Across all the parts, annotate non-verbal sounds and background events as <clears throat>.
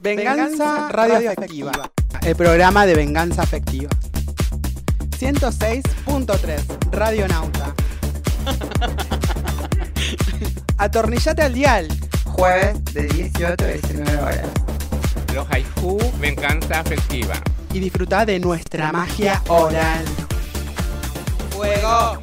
Venganza Radio Afectiva. El programa de venganza afectiva. 106.3 Radio Nauta. <laughs> Atornillate al dial. Jueves de 18 a 19 horas. Los haiku, venganza afectiva. Y disfruta de nuestra magia oral. Fuego.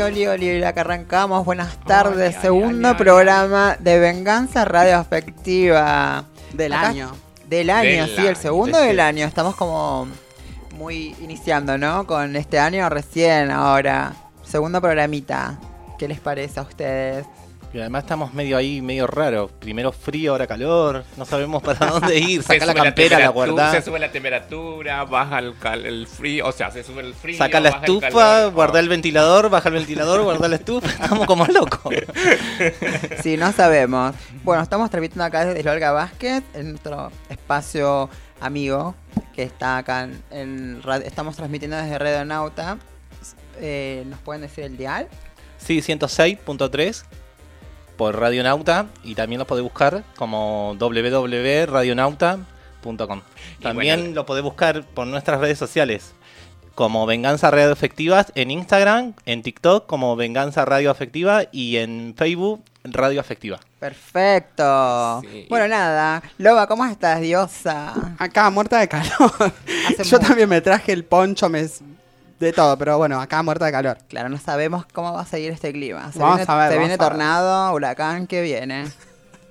Oli, oli, oli, la que arrancamos. Buenas tardes. Oli, Segundo oli, oli. programa de Venganza Radio Afectiva. Del Acá- año. Del año, Del sí, el segundo de del año. Estamos como muy iniciando, ¿no? Con este año recién ahora. Segundo programita. ¿Qué les parece a ustedes? Y además estamos medio ahí, medio raro. Primero frío, ahora calor. No sabemos para dónde ir. Saca la campera, la guardá. Se sube la temperatura, baja el, cal- el frío, o sea, se sube el frío. Saca la baja el estufa, calor. guarda el ventilador, baja el ventilador, guarda la estufa. <laughs> Estamos como locos. Sí, no sabemos. Bueno, estamos transmitiendo acá desde Olga Vázquez, en nuestro espacio amigo, que está acá en, en radio- Estamos transmitiendo desde Radio Nauta. Eh, ¿Nos pueden decir el dial? Sí, 106.3 por Radionauta. Y también lo podés buscar como www.radionauta.com. También bueno, lo podés buscar por nuestras redes sociales. Como Venganza Radio Afectivas en Instagram, en TikTok como Venganza Radio Afectiva y en Facebook Radio Afectiva. Perfecto. Sí. Bueno, nada. Loba, ¿cómo estás, diosa? Acá, muerta de calor. Hace Yo también me traje el poncho, me... de todo, pero bueno, acá muerta de calor. Claro, no sabemos cómo va a seguir este clima. Se Vamos viene, a ver, se vamos viene a ver. tornado, huracán, ¿qué viene?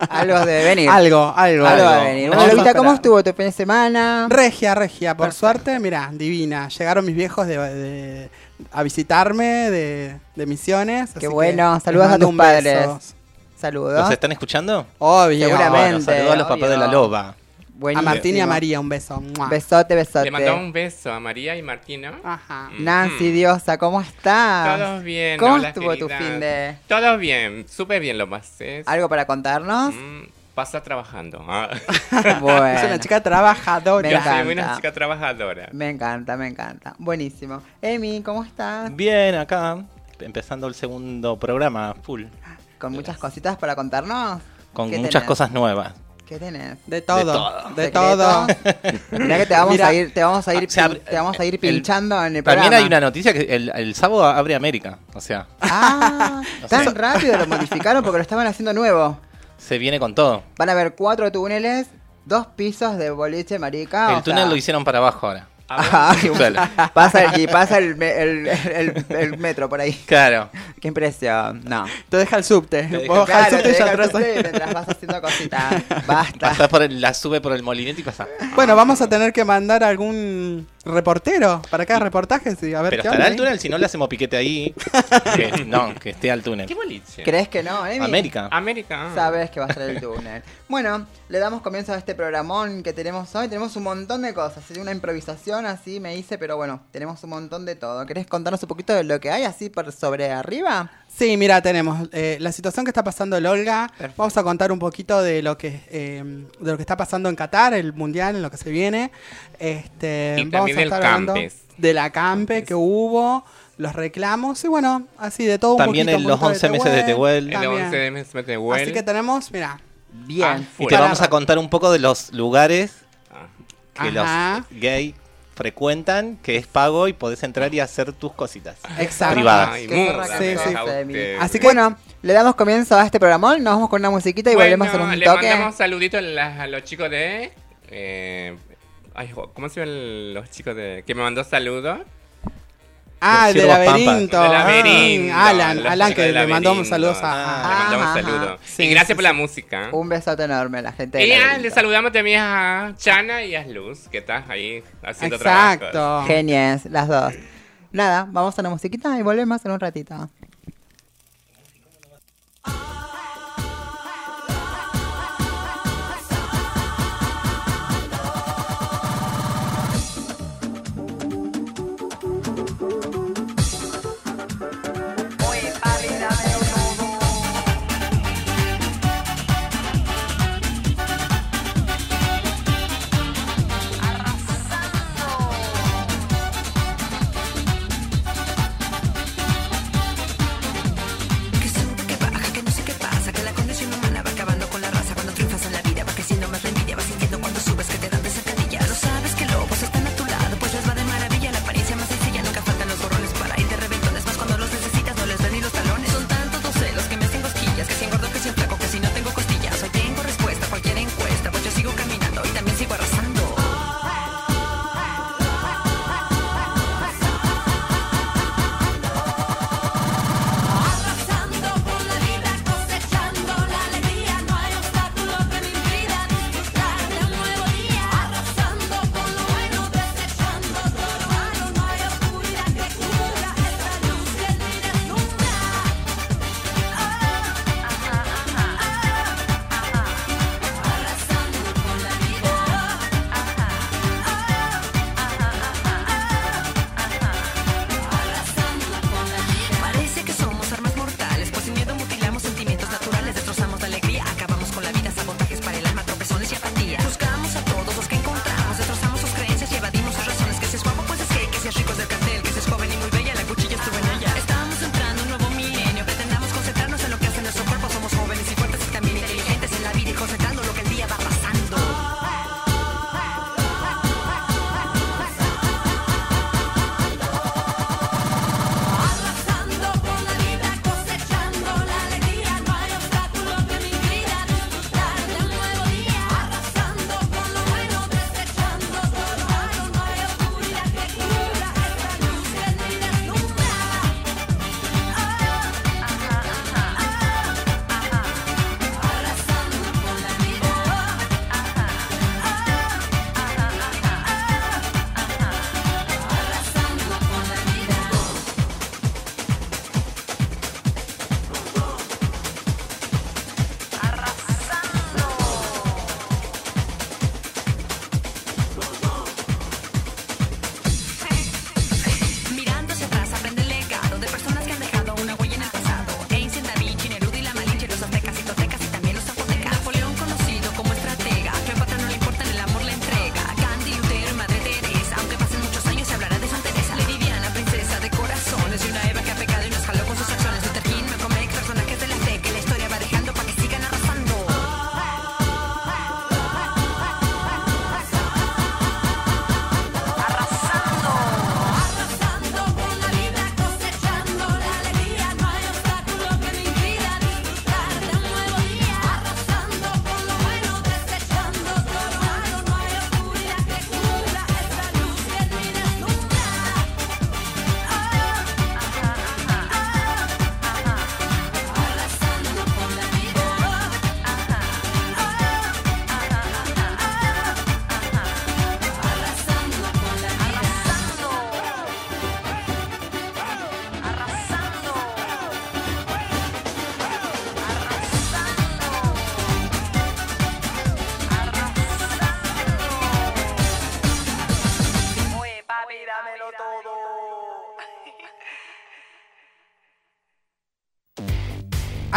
Algo debe <laughs> venir. Algo, algo. Algo algo. venir. Bueno, ¿cómo estuvo tu fin de semana? Regia, regia, por Perfecto. suerte, mira, divina. Llegaron mis viejos de, de- a visitarme de, de misiones. Qué bueno, saludos a tus padres. beso. Saludos. ¿Los están escuchando? Obvio. Seguramente. Bueno, saludos a los papás de la loba. A. Martín y a María, un beso. ¡Mua! Besote, besote. Le mandamos un beso a María y Martino. Ajá. Mm. Nancy, diosa, ¿cómo estás? Todos bien. ¿Cómo hola, estuvo tu fin de...? Todos bien, súper bien lo pasé. ¿Algo para contarnos? Mm, pasa trabajando. Ah. <laughs> Bueno. Es una chica trabajadora. Me Yo soy una encanta. chica trabajadora. Me encanta, me encanta. Buenísimo. Emi, ¿cómo estás? Bien, acá, empezando el segundo programa, full. ¿Con muchas cositas para contarnos? Con ¿Qué muchas tenés? cosas nuevas. ¿Qué tenés? De todo. todo. De todo. <laughs> Mirá que te vamos Mira, a ir, te vamos a ir, o sea, pin- te vamos a ir el- pinchando en el programa. También hay una noticia que el, el sábado abre América. O sea, Ah, <laughs> O tan sea- rápido lo modificaron porque lo estaban haciendo nuevo. se viene con todo. Van a haber cuatro túneles, dos pisos de boliche marica. el túnel sea- lo hicieron para abajo ahora. Ay, pasa el, y pasa el, me- el, el- el metro por ahí. Claro. Qué impresión. No. Te deja el subte. Te deja- Vos bajás Claro, el te subte y ya deja el atrás. subte mientras vas haciendo cositas. <laughs> Basta. Pasás por el- la sube por el molinete y pasa. Bueno, vamos a tener que mandar algún reportero para cada reportaje. Sí, a ver Pero qué estará onda el ahí. túnel si no le hacemos piquete ahí. <laughs> Que- no, que esté al túnel. ¿Qué boliche? ¿Crees que no, Emi? América. América. ah. Sabes que va a ser el túnel. Bueno, le damos comienzo a este programón que tenemos hoy. Tenemos un montón de cosas. Sería una improvisación así, me hice, pero bueno, tenemos un montón de todo. ¿Querés contarnos un poquito de lo que hay así por sobre arriba? Sí, mira, tenemos eh, la situación que está pasando en Olga. Perfecto. Vamos a contar un poquito de lo que eh, de lo que está pasando en Qatar, el mundial, en lo que se viene. Este, Y vamos también a del estar hablando Campes. de la campe que hubo, los reclamos y bueno, así de todo un También poquito. en un los poquito 11 meses de Tehuel. El también. 11 de mes de Huel. Así que tenemos, mira, Bien. Ah, Y te vamos a contar un poco de los lugares que Ajá. los gay frecuentan, que es pago y podés entrar y hacer tus cositas. exacto. Privadas. Ay. Así que- Bueno, le damos comienzo a este programón. Nos vamos con una musiquita y volvemos a un le toque. mandamos saluditos a, las- a los chicos de... eh, ay, ¿Cómo se llaman los chicos de... que me mandó saludos? Ah, el de laberinto. De ah, laberinto. Ah, Alan, Alan, que le mandamos saludos a. Ah, le mandamos ah, saludos. Sí, y gracias sí, por la música. Un besote enorme a la gente. Y ah, le saludamos también a Chana y a Luz, que estás ahí haciendo Exacto. trabajo. Exacto. Genies, las dos. Nada, vamos a la musiquita y volvemos en un ratito.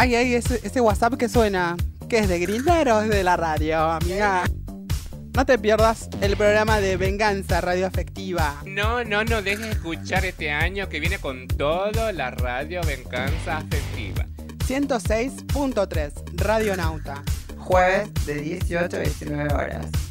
Ay, ay, ese, WhatsApp que suena, que es de Grinderos de la radio, amiga. No te pierdas el programa de Venganza Radioafectiva. No, no, no dejes escuchar este año que viene con todo la radio Venganza Afectiva. 106.3 Radio Nauta. Jueves de 18 a 19 horas.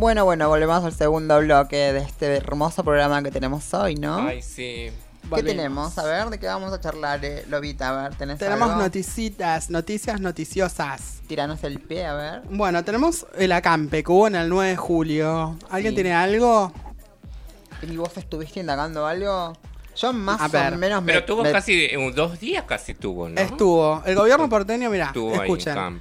Bueno, bueno, volvemos al segundo bloque de este hermoso programa que tenemos hoy, ¿no? Ay, sí. ¿Qué tenemos? A ver, ¿de qué vamos a charlar, eh, Lobita? A ver, ¿tenés Tenemos algo? noticitas, noticias noticiosas. Tiranos el pie, a ver. Bueno, tenemos el acampe que hubo en el 9 de julio. ¿Alguien tiene algo? ¿Y vos estuviste indagando algo? Yo más A ver, o menos me... Pero tuvo casi, eh, dos días casi tuvo, ¿no? Estuvo. El gobierno porteño, mirá, Estuvo en escuchen.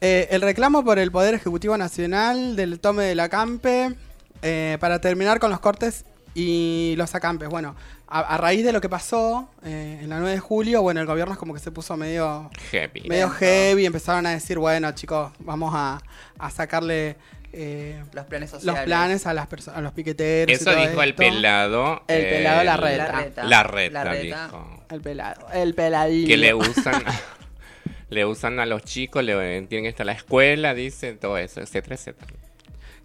Eh, el reclamo por el Poder Ejecutivo Nacional del tome del acampe eh, para terminar con los cortes y los acampes. Bueno, a, a raíz de lo que pasó eh, en la 9 de julio, bueno, el gobierno es como que se puso medio, Heavy. medio heavy. Empezaron a decir, bueno, chicos, vamos a, a sacarle eh, Los planes sociales. los planes a las personas, a los piqueteros. y Eso todo dijo el pelado. El pelado la el- reta. Larreta. La reta, Larreta. dijo. El pelado, el peladillo. Que le usan. <laughs> le usan a los chicos, le tienen que estar a la escuela, dicen, todo eso, etcétera, etcétera.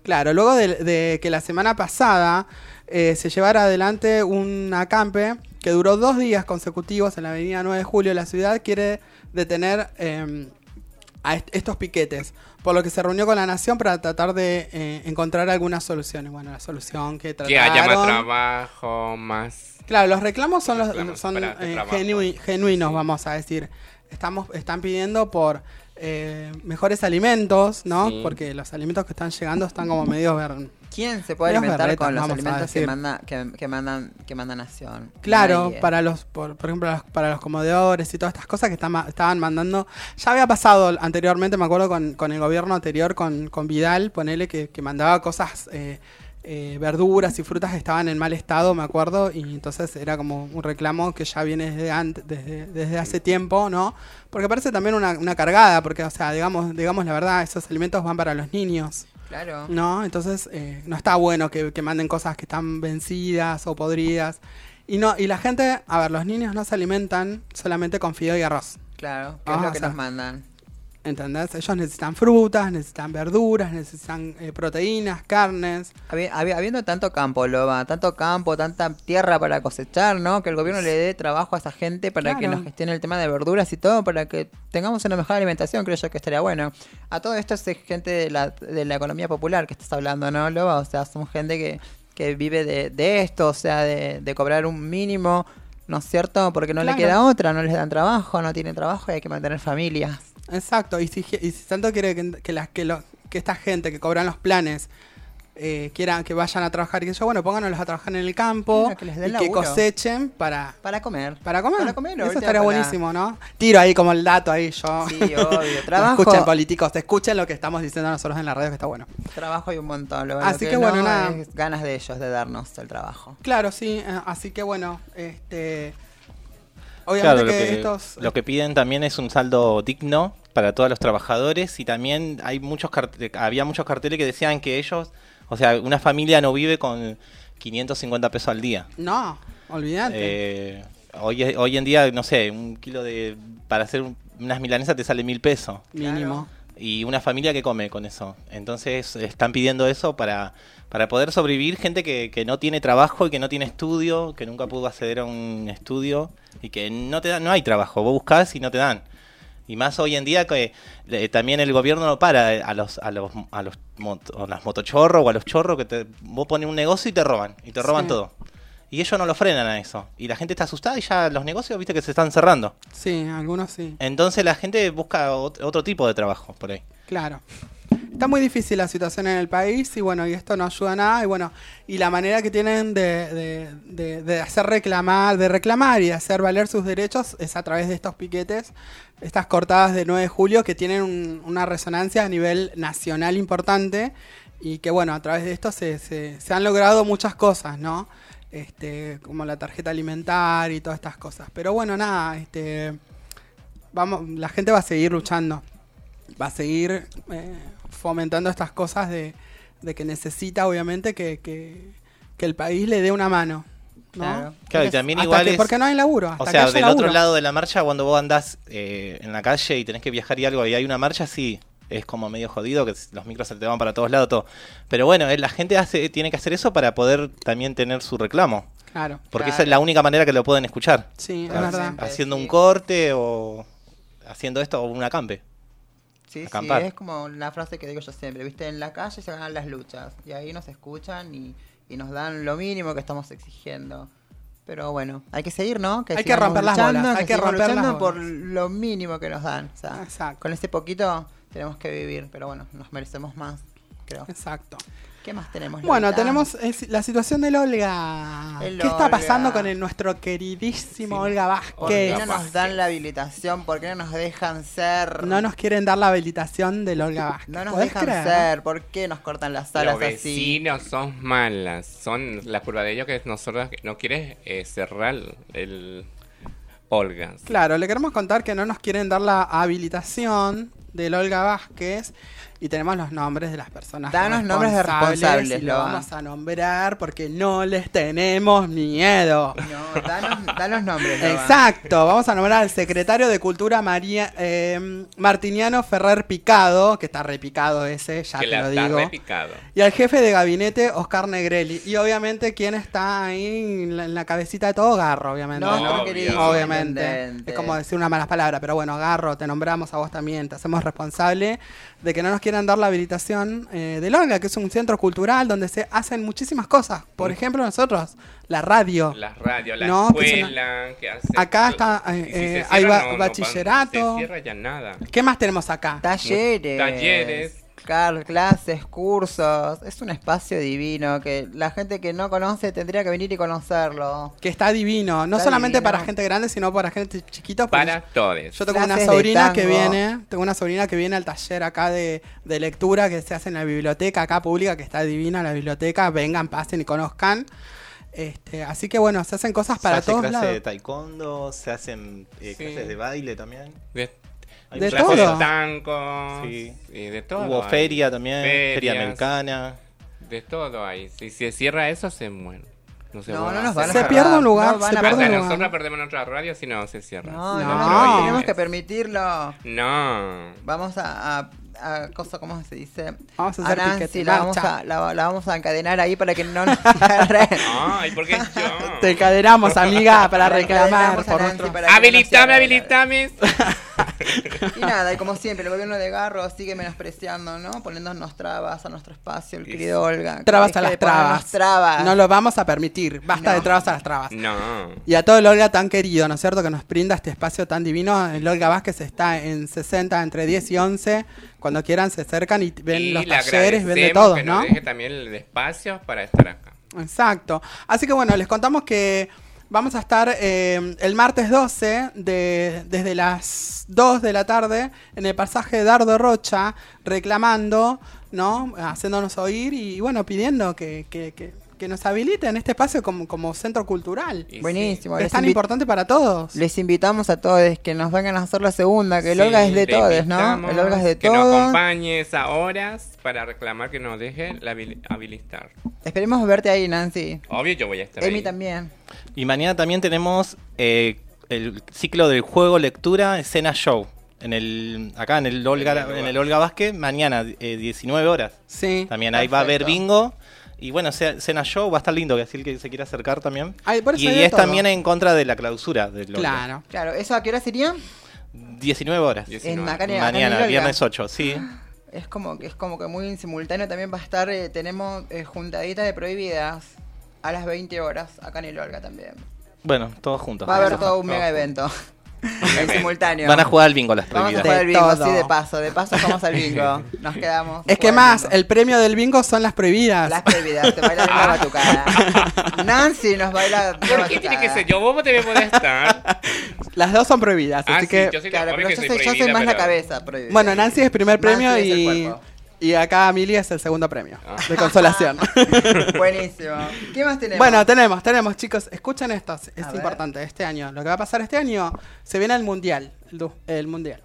Claro, luego de, de que la semana pasada eh, se llevara adelante un acampe que duró dos días consecutivos en la avenida 9 de julio la ciudad, quiere detener eh, a est- estos piquetes, por lo que se reunió con la nación para tratar de eh, encontrar algunas soluciones. Bueno, la solución que trataron... Que haya más trabajo, más. Claro, los reclamos son los Reclamos son eh, genuinos, Sí. vamos a decir. Estamos están pidiendo por eh, mejores alimentos, ¿no? Sí. Porque los alimentos que están llegando están como medio ver- ¿Quién se puede alimentar berretas, con los alimentos que manda, que, que mandan, que manda Nación? Claro, Nadie. para los, por, por ejemplo, los- para los comedores y todas estas cosas que están estaban mandando. Ya había pasado anteriormente, me acuerdo, con, con el gobierno anterior, con, con Vidal, ponele que, que mandaba cosas, eh, eh, verduras y frutas que estaban en mal estado, me acuerdo, y entonces era como un reclamo que ya viene desde, antes, desde, desde hace tiempo, ¿no? Porque parece también una, una cargada, porque, o sea, digamos, digamos la verdad, esos alimentos van para los niños. Claro. ¿no? Entonces eh, no está bueno que, que manden cosas que están vencidas o podridas. Y no y la gente, a ver, los niños no se alimentan solamente con fideo y arroz. Claro, ¿qué Ah, es lo o que sea, nos mandan? ¿Entendés? Ellos necesitan frutas, necesitan verduras, necesitan eh, proteínas, carnes. Habi- habi- Habiendo tanto campo, Loba, tanto campo, tanta tierra para cosechar, ¿no? Que el gobierno le dé trabajo a esa gente para que nos gestione el tema de verduras y todo, para que tengamos una mejor alimentación, creo yo que estaría bueno. A todo esto es gente de la, de la economía popular que estás hablando, ¿no, Loba? O sea, somos gente que, que vive de, de esto, o sea, de, de cobrar un mínimo, ¿no es cierto? Porque no Claro. le queda otra, no les dan trabajo, no tienen trabajo y hay que mantener familias. Exacto. Y si, y si tanto quiere que, que, las, que, lo- que esta gente que cobran los planes eh, quieran que vayan a trabajar y que yo, bueno, pónganos a trabajar en el campo Claro, que les y que cosechen para, Para comer. Para comer. Para comer, Eso estaría para- buenísimo, ¿no? Tiro ahí como el dato ahí yo. Sí, <laughs> obvio. Trabajo. escuchen políticos, escuchen lo que estamos diciendo nosotros en la radio que está bueno. Trabajo y un montón. Lo, Así lo que bueno, no nada. ganas de ellos de darnos el trabajo. Claro, sí, eh, así que bueno, este Claro, obviamente lo que, que, estos lo que piden también es un saldo digno para todos los trabajadores y también hay muchos había muchos carteles que decían que ellos, o sea, una familia no vive con 550 pesos al día. no, olvídate. Eh, hoy, hoy en día, no sé, un kilo de para hacer un- unas milanesas te sale mil pesos. mínimo. Y una familia que come con eso. Entonces están pidiendo eso para, para poder sobrevivir gente que, que no tiene trabajo y que no tiene estudio, que nunca pudo acceder a un estudio y que no te dan, no hay trabajo. Vos buscás y no te dan. Y más hoy en día que eh, también el gobierno no para eh, a los a los a los mot- a las motochorros o a los chorros que te, vos pones un negocio y te roban y te roban Sí. todo. Y ellos no lo frenan a eso. Y la gente está asustada y ya los negocios, viste que se están cerrando. Sí, algunos sí, Entonces la gente busca ot- otro tipo de trabajo por ahí. claro. Está muy difícil la situación en el país y bueno, y esto no ayuda a nada y bueno, y la manera que tienen de, de- de- de hacer reclamar, de reclamar y de hacer valer sus derechos es a través de estos piquetes, estas cortadas de 9 de julio que tienen un- una resonancia a nivel nacional importante y que bueno, a través de esto se, se- se han logrado muchas cosas, ¿no? Este, como la tarjeta alimentaria y todas estas cosas. Pero bueno, nada, este, vamos, la gente va a seguir luchando, va a seguir eh, fomentando estas cosas de, de que necesita, obviamente, que, que, que el país le dé una mano. ¿no? Claro. Claro, y también Hasta igual que- es- porque no hay laburo. O hasta sea, del laburo. otro lado de la marcha, cuando vos andás eh, en la calle y tenés que viajar y algo y hay una marcha, sí, es como medio jodido, que los micros se te van para todos lados, todo. Pero bueno, eh, la gente hace, tiene que hacer eso para poder también tener su reclamo. Claro, Porque Claro. esa es la única manera que lo pueden escuchar. sí, es Claro, verdad. sí. Haciendo un Sí. corte o haciendo esto o un acampe. Sí, sí, acampar. es como la frase que digo yo siempre, viste, en la calle se ganan las luchas y ahí nos escuchan y, y nos dan lo mínimo que estamos exigiendo. Pero bueno, hay que seguir, ¿no? Hay que romper las luchando, bolas, hay que sigamos romper las luchando por bolas. lo mínimo que nos dan. O sea, Exacto. con ese poquito tenemos que vivir, pero bueno, nos merecemos más, creo. Exacto. ¿Qué más tenemos? Bueno, Lolita? tenemos eh, la situación del Olga. El ¿Qué está pasando con el, nuestro queridísimo Olga ¿Por qué Vázquez? no nos dan la habilitación? ¿Por qué no nos dejan ser? No nos quieren dar la habilitación del Olga <laughs> Vázquez. No nos ¿Podés dejan creer? ser. ¿Por qué nos cortan las alas Los así? vecinos son malas. Son la prueba de ello que nosotros no quieres eh, cerrar el Olga. Claro, le queremos contar que no nos quieren dar la habilitación del Olga Vázquez y tenemos los nombres de las personas Danos nombres de responsables, y lo vamos a nombrar porque no les tenemos miedo. No, danos, danos nombres. Loba. Exacto, vamos a nombrar al secretario de Cultura María eh, Martiniano Ferrer Picado, que está repicado ese, ya que te la lo está digo. repicado. Y al jefe de gabinete, Oscar Negrelli. Y obviamente, ¿quién está ahí en la, en la cabecita de todo? Garro, obviamente. Nuestro Obvio. querido Obviamente. Es como decir una mala palabra, pero bueno, Garro, te nombramos a vos también, te hacemos responsable de que no nos quieran dar la habilitación eh, del Olga, que es un centro cultural donde se hacen muchísimas cosas. Por ejemplo, nosotros, la radio. La radio, la No, que escuela, que hace... Acá está, eh, si eh, hay no- no bachillerato. se cierra ya nada. ¿Qué más tenemos acá? Talleres. Talleres. Clases, cursos. Es un espacio divino que la gente que no conoce tendría que venir y conocerlo. Que está divino, no Está solamente divino. para gente grande, sino para gente chiquita. Para todos. Yo tengo una Clases sobrina que viene, tengo una sobrina que viene al taller acá de, de lectura que se hace en la biblioteca acá pública, que está divina la biblioteca, vengan, pasen y conozcan. Este, así que bueno, se hacen cosas para se hace todos clase lados. de taekwondo, se hacen eh, Sí. clases de baile también. De, Hay De todo. de tango. Sí. y de todo. Hubo hay. feria también, feria Ferias, americana. De todo hay. Si se cierra eso, se muere. No, se No, no a nos van a. Se cerrar. pierde un lugar, No van se a pierde un lugar. nosotros perdemos nuestra radio si no se cierra. No, No. no, tenemos que permitirlo. No. Vamos a, a, a cosa, ¿cómo se dice? Vamos a hacer Nancy, piquete, la vamos, a, la, la vamos a encadenar ahí para que no nos <laughs> agarren. Ay, ¿por qué yo? Te encadenamos, amiga, para La reclamar a por Nancy nuestro... para que no Habilitame, habilitame. <laughs> <laughs> Y nada, y como siempre, el gobierno de Garro sigue menospreciando, ¿no? Poniéndonos trabas a nuestro espacio, el querido Olga. Trabas a las trabas. trabas. No lo vamos a permitir. Basta No. de trabas a las trabas. No. Y a todo el Olga tan querido, ¿no es cierto? Que nos brinda este espacio tan divino. El Olga Vázquez está en 60, entre 10 y 11. Cuando quieran se acercan y ven Y los le talleres, ven de todos, que ¿no? deje también el espacio para estar acá. Exacto. Así que bueno, les contamos que vamos a estar eh, el martes 12 de, desde las 2 de la tarde en el pasaje Dardo Rocha reclamando, ¿no? Haciéndonos oír y bueno, pidiendo que, que- que- que nos habiliten este espacio como, como centro cultural. Y Buenísimo. Es tan importante para todos. les invitamos a todos que nos vengan a hacer la segunda, que el Sí, Olga es de todos, ¿no? El Olga es de Que nos todos. acompañe esas horas para reclamar que nos deje la habil- habilitar. Esperemos verte ahí, Nancy. Obvio, yo voy a estar Emi ahí. también. Y mañana también tenemos eh, el ciclo del juego lectura escena show. En el, acá en el Olga, En el Olga Vázquez, mañana, eh, 19 horas. Sí. También ahí va a haber bingo. Y bueno, ce- cena show va a estar lindo, que así el que se quiera acercar también. Ay, por eso y es todo. también en contra de la clausura del. Claro. Claro, ¿eso a qué hora sería? 19 horas. 19. En Mañana, viernes 8, sí. Es como que es como que muy en simultáneo también va a estar, eh, tenemos eh, juntadita de prohibidas a las 20 horas acá en el Olga también. Bueno, todos juntos. Va a haber todo un mega evento. <laughs> en simultáneo. Van a jugar al bingo las Vamos a prohibidas. jugar al De bingo, todo. sí, de paso. De paso vamos al bingo. <laughs> <laughs> Nos quedamos. Es que más, el premio del bingo son las prohibidas. Las prohibidas, te baila la batucada. Nancy nos baila la ¿Por qué tiene que ser yo? Vos también podés estar. Las dos son prohibidas, Ah, así sí, que... yo soy la Claro, pero que yo soy, yo soy más la pero- cabeza prohibida. Bueno, Nancy es primer premio Nancy es el y, cuerpo. Y acá Mili es el segundo premio Ah. de consolación. <laughs> Buenísimo. ¿Qué más tenemos? bueno, tenemos, tenemos, chicos, escuchen esto, es A ver. importante, este año. Lo que va a pasar este año, se viene el Mundial, el, du- el Mundial.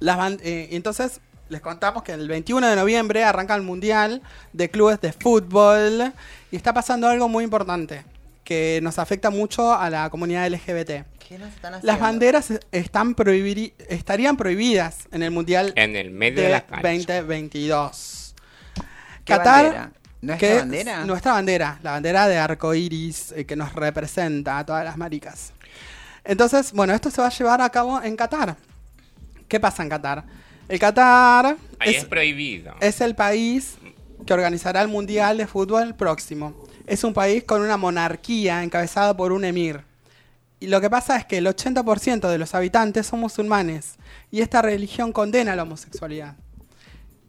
Las ban- eh, entonces, les contamos que el 21 de noviembre arranca el Mundial de clubes de fútbol y está pasando algo muy importante que nos afecta mucho a la comunidad LGBT. ¿Qué nos están haciendo? Las banderas están estarían prohibidas en el Mundial En el medio de, de la cancha. 2022. ¿Qué Qatar, bandera? ¿Nuestra que bandera? es nuestra bandera, la bandera de arco iris eh, que nos representa a todas las maricas. Entonces, bueno, esto se va a llevar a cabo en Qatar. ¿Qué pasa en Qatar? El Qatar Ahí es, es, prohibido. es el país que organizará el Mundial de Fútbol próximo. es un país con una monarquía encabezada por un emir. Y lo que pasa es que el 80% de los habitantes son musulmanes y esta religión condena la homosexualidad.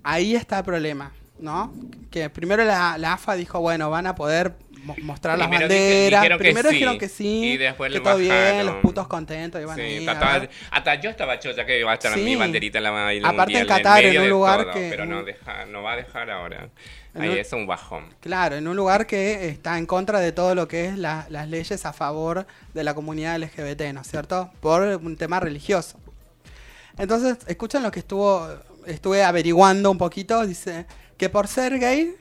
Ahí está el problema, ¿no? Que primero la, la AFA dijo, bueno, van a poder mo- mostrar las Primero banderas. dijeron que primero sí, dijeron que sí, y después que todo bien, los putos contentos. Y van Sí, hasta, hasta yo estaba chocha que iba a estar Sí. mi banderita en la en Aparte en Qatar, en un lugar todo, que- Pero no, deja, no va a dejar ahora. Ahí un- es un bajón. Claro, en un lugar que está en contra de todo lo que es la- las leyes a favor de la comunidad LGBT, ¿no es cierto? Por un tema religioso. Entonces, escuchen lo que estuvo, estuve averiguando un poquito, dice que por ser gay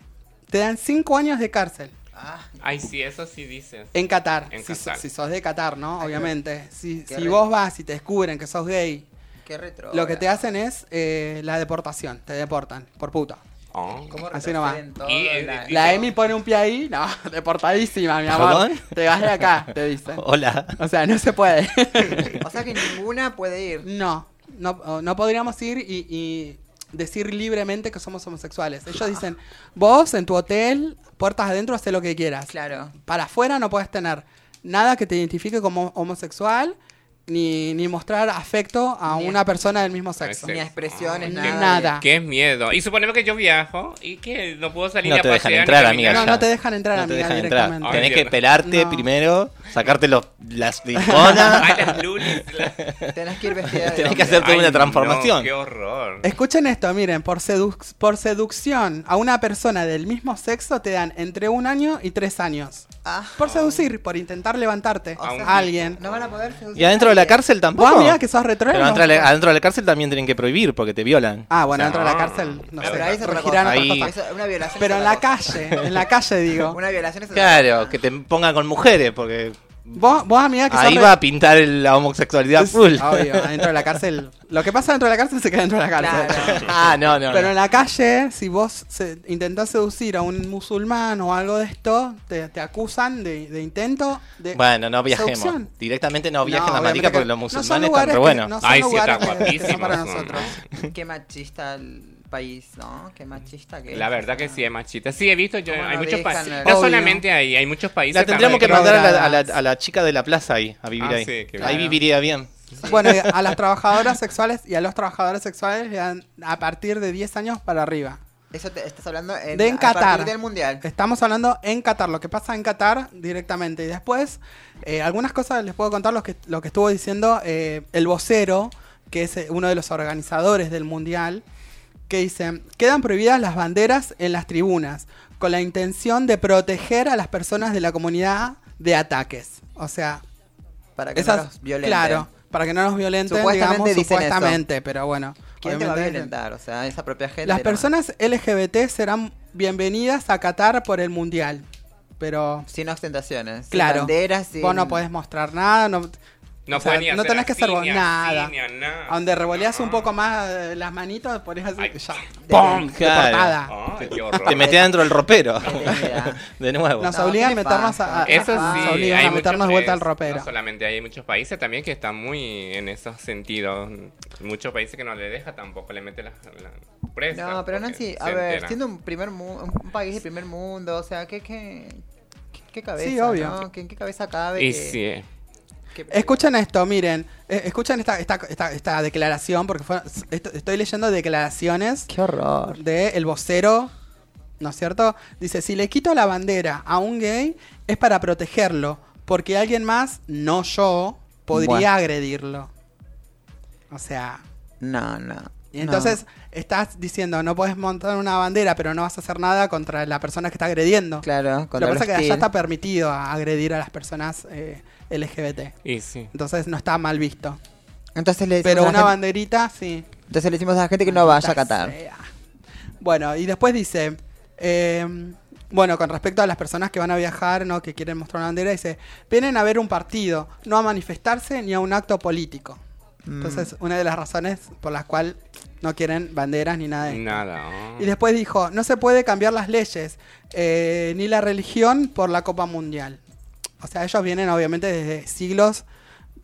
te dan 5 años de cárcel Ah, Ay, sí, eso sí dices. en Qatar. En si, Qatar. si sos de Qatar, ¿no? Ay, Obviamente. Si, si vos vas y te descubren que sos gay, qué retro. lo que te hacen es eh, la deportación, te deportan por puta. Oh. ¿Cómo Así nomás. Y, eh, la- y- La Emi pone un pie ahí, no, <laughs> deportadísima, mi amor. ¿Perdón? Te vas de acá, te dicen. <laughs> Hola. O sea, no se puede. <laughs> O sea que ninguna puede ir. no, no, no podríamos ir y, y decir libremente que somos homosexuales. Ellos dicen, vos en tu hotel, puertas adentro, haz lo que quieras. Claro. Para afuera no puedes tener nada que te identifique como homosexual, ni, ni mostrar afecto a Ni una persona del mismo sexo. Ni expresiones, Ay, nada. qué- Nada. Qué miedo. Y suponemos que yo viajo y que no puedo salir No a te dejan entrar, amiga. No, ya. no te dejan entrar, No te amiga, dejan entrar. directamente. Ay, Tenés que pelarte No. primero, sacarte los, las. <laughs> Ay, las Tenés que ir vestida de Tenés que hombre. hacer toda Ay, una no, transformación. qué horror. Escuchen esto, miren, por, seduc- por seducción a una persona del mismo sexo te dan entre un año y tres años. Ah, Por seducir, por intentar levantarte O sea, a alguien. no van a poder seducir Y adentro de la cárcel tampoco. Amiga, que sos retro. Pero adentro de, la, adentro de la cárcel también tienen que prohibir porque te violan. Ah, bueno, No. dentro de la cárcel, no Pero sé, ahí otra regirán cosa. otras Ahí- cosas. Eso, una violación Pero en la calle, en la calle digo. Una violación es Claro, que te pongan con mujeres porque Vos, vos amiga, que ahí va re- a pintar el- la homosexualidad full. Obvio, adentro de la cárcel. <laughs> Lo que pasa dentro de la cárcel se queda dentro de la cárcel. Claro. <laughs> ah, no, no. Pero no. en la calle, si vos se- intentás seducir a un musulmán o algo de esto, te, te acusan de, de intento de Bueno, no viajemos. seducción. Directamente no viajen No, a Marica porque que los no musulmanes están re que- buenos. no son Ay, sí, está que- que son guapísimo. Qué machista el país, ¿no? Qué machista que La es. verdad que sí es machista. Sí, he visto yo. ¿Cómo Hay no muchos países. No Obvio. solamente ahí, hay muchos países. La tendríamos que mandar a la, a la- a la chica de la plaza ahí, a vivir Ah, ahí. sí, ahí claro. viviría bien. Bueno, a las trabajadoras sexuales y a los trabajadores sexuales le dan a partir de 10 años para arriba. Eso te estás hablando en, De en a Qatar. del mundial. Estamos hablando en Qatar, lo que pasa en Qatar directamente. Y después, eh, algunas cosas les puedo contar lo que, lo que estuvo diciendo eh, el vocero, que es eh, uno de los organizadores del Mundial, que dice, quedan prohibidas las banderas en las tribunas, con la intención de proteger a las personas de la comunidad de ataques. O sea, Para que esas, no los violenten. claro, para que no nos violenten, Supuestamente digamos, dicen eso. supuestamente, pero bueno. ¿Quién te va a violentar? O sea, esa propia gente. Las ¿no? personas LGBT serán bienvenidas a Qatar por el Mundial, pero Sin ostentaciones. sin Claro. banderas, sin... vos no podés mostrar nada, no, No o sea, no hacer tenés que hacer vos nada. nada. A donde revoleás un No. poco más eh, las manitos, ponés así, Ay. ya. De- ¡Pum! Claro. Te metés dentro del ropero. <laughs> <laughs> De nuevo. Nos No, obligan a ¿qué le meternos a, pasa? a- Eso sí, nos obligan hay a meternos de vuelta al ropero. No solamente hay muchos países también que están muy en esos sentidos. Muchos países que no le deja tampoco, le mete la, la presa. No, pero Nancy, a ver, entera. siendo un primer mu- un país de primer mundo, o sea, ¿qué, qué, qué, qué cabeza? Sí, obvio. ¿no? ¿Qué, ¿En qué cabeza cabe? Y que- sí, Escuchen esto, miren, eh, escuchen esta, esta, esta, esta declaración, porque fue- esto- estoy leyendo declaraciones Qué horror. de el vocero, ¿no es cierto? Dice, si le quito la bandera a un gay es para protegerlo, porque alguien más, no yo, podría Bueno. agredirlo. O sea, No, no. Y entonces estás diciendo, no puedes montar una bandera, pero no vas a hacer nada contra la persona que está agrediendo. Claro, Lo que pasa es que allá está permitido agredir a las personas eh, LGBT. y sí. Entonces no está mal visto. Entonces le decimos Pero una gente- banderita, sí. Entonces le decimos a la gente que no vaya a Qatar. sea. Bueno, y después dice, eh, bueno, con respecto a las personas que van a viajar, ¿no? que quieren mostrar una bandera, dice, vienen a ver un partido, no a manifestarse ni a un acto político. Mm. Entonces, una de las razones por las cuales no quieren banderas ni nada de esto. Nada. oh. Y después dijo, no se puede cambiar las leyes eh, ni la religión por la Copa Mundial. O sea, ellos vienen obviamente desde siglos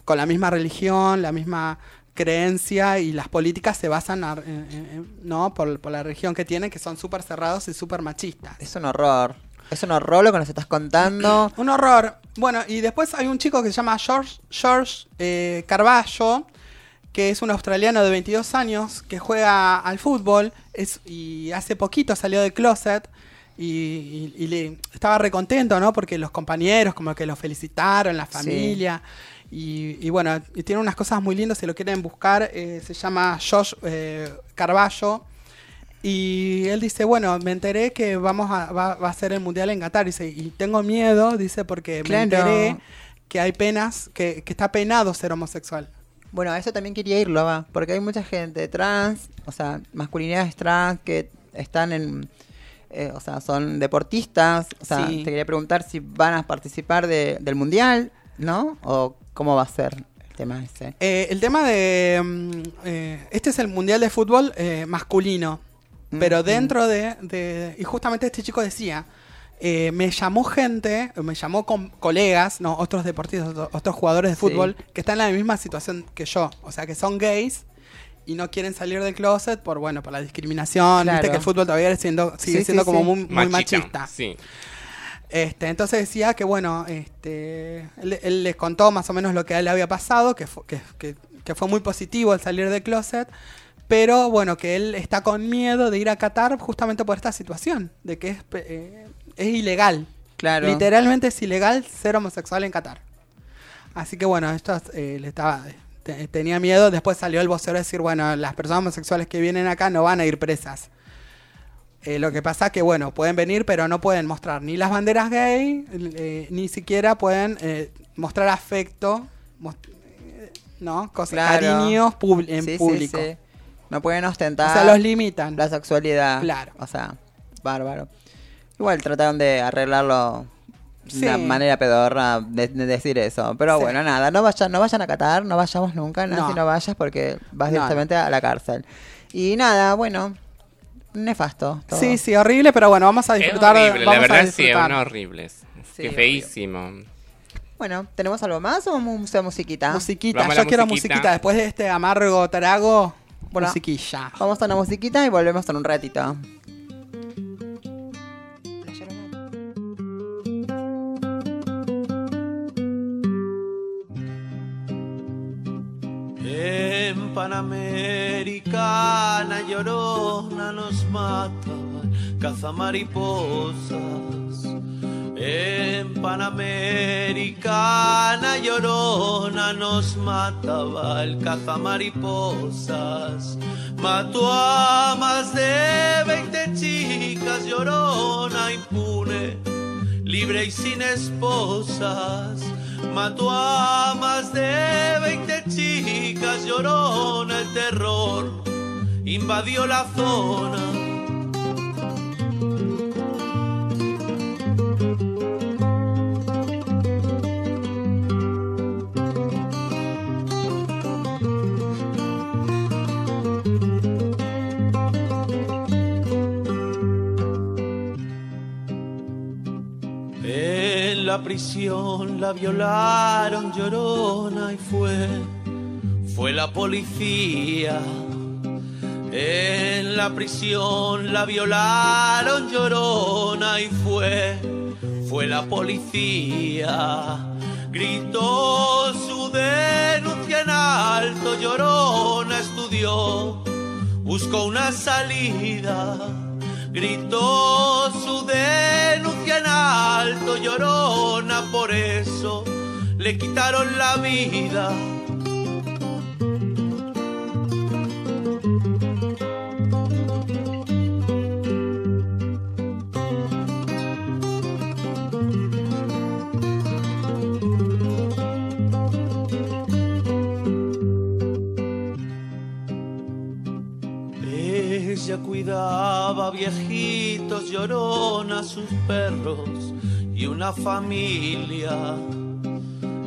con la misma religión, la misma creencia y las políticas se basan a- no por, por la religión que tienen, que son súper cerrados y súper machistas. Es un horror. Es un horror lo que nos estás contando. <clears throat> Un horror. Bueno, y después hay un chico que se llama George, George eh, Carballo, que es un australiano de 22 años que juega al fútbol es, y hace poquito salió del closet y, y- y le, estaba recontento, ¿no? Porque los compañeros como que lo felicitaron, la familia. Y, y bueno, y tiene unas cosas muy lindas, si lo quieren buscar, eh, se llama Josh eh, Carballo. Y él dice, bueno, me enteré que vamos a, va, va a ser el mundial en Qatar. Dice, y tengo miedo, dice, porque Claro. me enteré que hay penas, que, que está penado ser homosexual. Bueno, a eso también quería irlo, va. Porque hay mucha gente trans, o sea, masculinidades trans que están en. eh, o sea, son deportistas. O sea, Sí. te quería preguntar si van a participar de- del mundial, ¿no? O cómo va a ser el tema ese. Eh, el tema de... mm, eh, este es el mundial de fútbol eh, masculino. Pero Ujú. dentro de, de- Y justamente este chico decía... eh, me llamó gente, me llamó con colegas, no, otros deportistas, otro- otros jugadores de Sí. fútbol que están en la misma situación que yo, o sea, que son gays y no quieren salir del closet por bueno, por la discriminación, Claro. viste que el fútbol todavía siendo, sigue Sí, siendo sí, como sí. muy, muy Machista. Este, entonces decía que, bueno, este, él, él les contó más o menos lo que a él le había pasado, que, fu- que, que- que fue muy positivo el salir del closet, pero bueno, que él está con miedo de ir a Qatar justamente por esta situación, de que es, eh, es ilegal. Claro. Literalmente es ilegal ser homosexual en Qatar. Así que bueno, esto eh, le estaba te- tenía miedo, después salió el vocero a decir, bueno, las personas homosexuales que vienen acá no van a ir presas. Eh, lo que pasa que, bueno, pueden venir, pero no pueden mostrar ni las banderas gay, eh, ni siquiera pueden mostrar afecto, ¿no? Cosas, Claro. cariños en Sí, público. sí. No pueden O ostentar sea, los limitan. la sexualidad. Claro. O sea, bárbaro. Igual trataron de arreglarlo de Sí. una manera pedorra de, de decir eso. Pero Sí. bueno, nada, no vayan, no vayan a Qatar, no vayamos nunca, Nancy, No. no, vayas porque vas No, directamente a la cárcel. Y nada, bueno, nefasto. todo. Sí, sí, horrible, pero bueno, vamos a Es disfrutar. horrible, la vamos a verdad sí, es unos horribles. Sí, Qué obvio. feísimo. Bueno, ¿tenemos algo más o música musiquita? Musiquita, Vamos yo la quiero musiquita. musiquita. Después de este amargo trago, Bueno. musiquilla. Vamos a una musiquita y volvemos en un ratito. En Panamericana llorona nos mata caza mariposas. En Panamericana llorona nos mataba el caza mariposas. Mató a más de 20 chicas llorona impune libre y sin esposas. Mató a más de 20 chicas, llorona el terror, invadió la zona. La prisión la violaron llorona y fue, fue la policía. En la prisión la violaron llorona y fue, fue la policía. Gritó su denuncia en alto, llorona estudió, buscó una salida. Gritó su denuncia alto, llorona, por eso le quitaron la vida. Ella cuidaba viejitos, llorona, sus perros y una familia.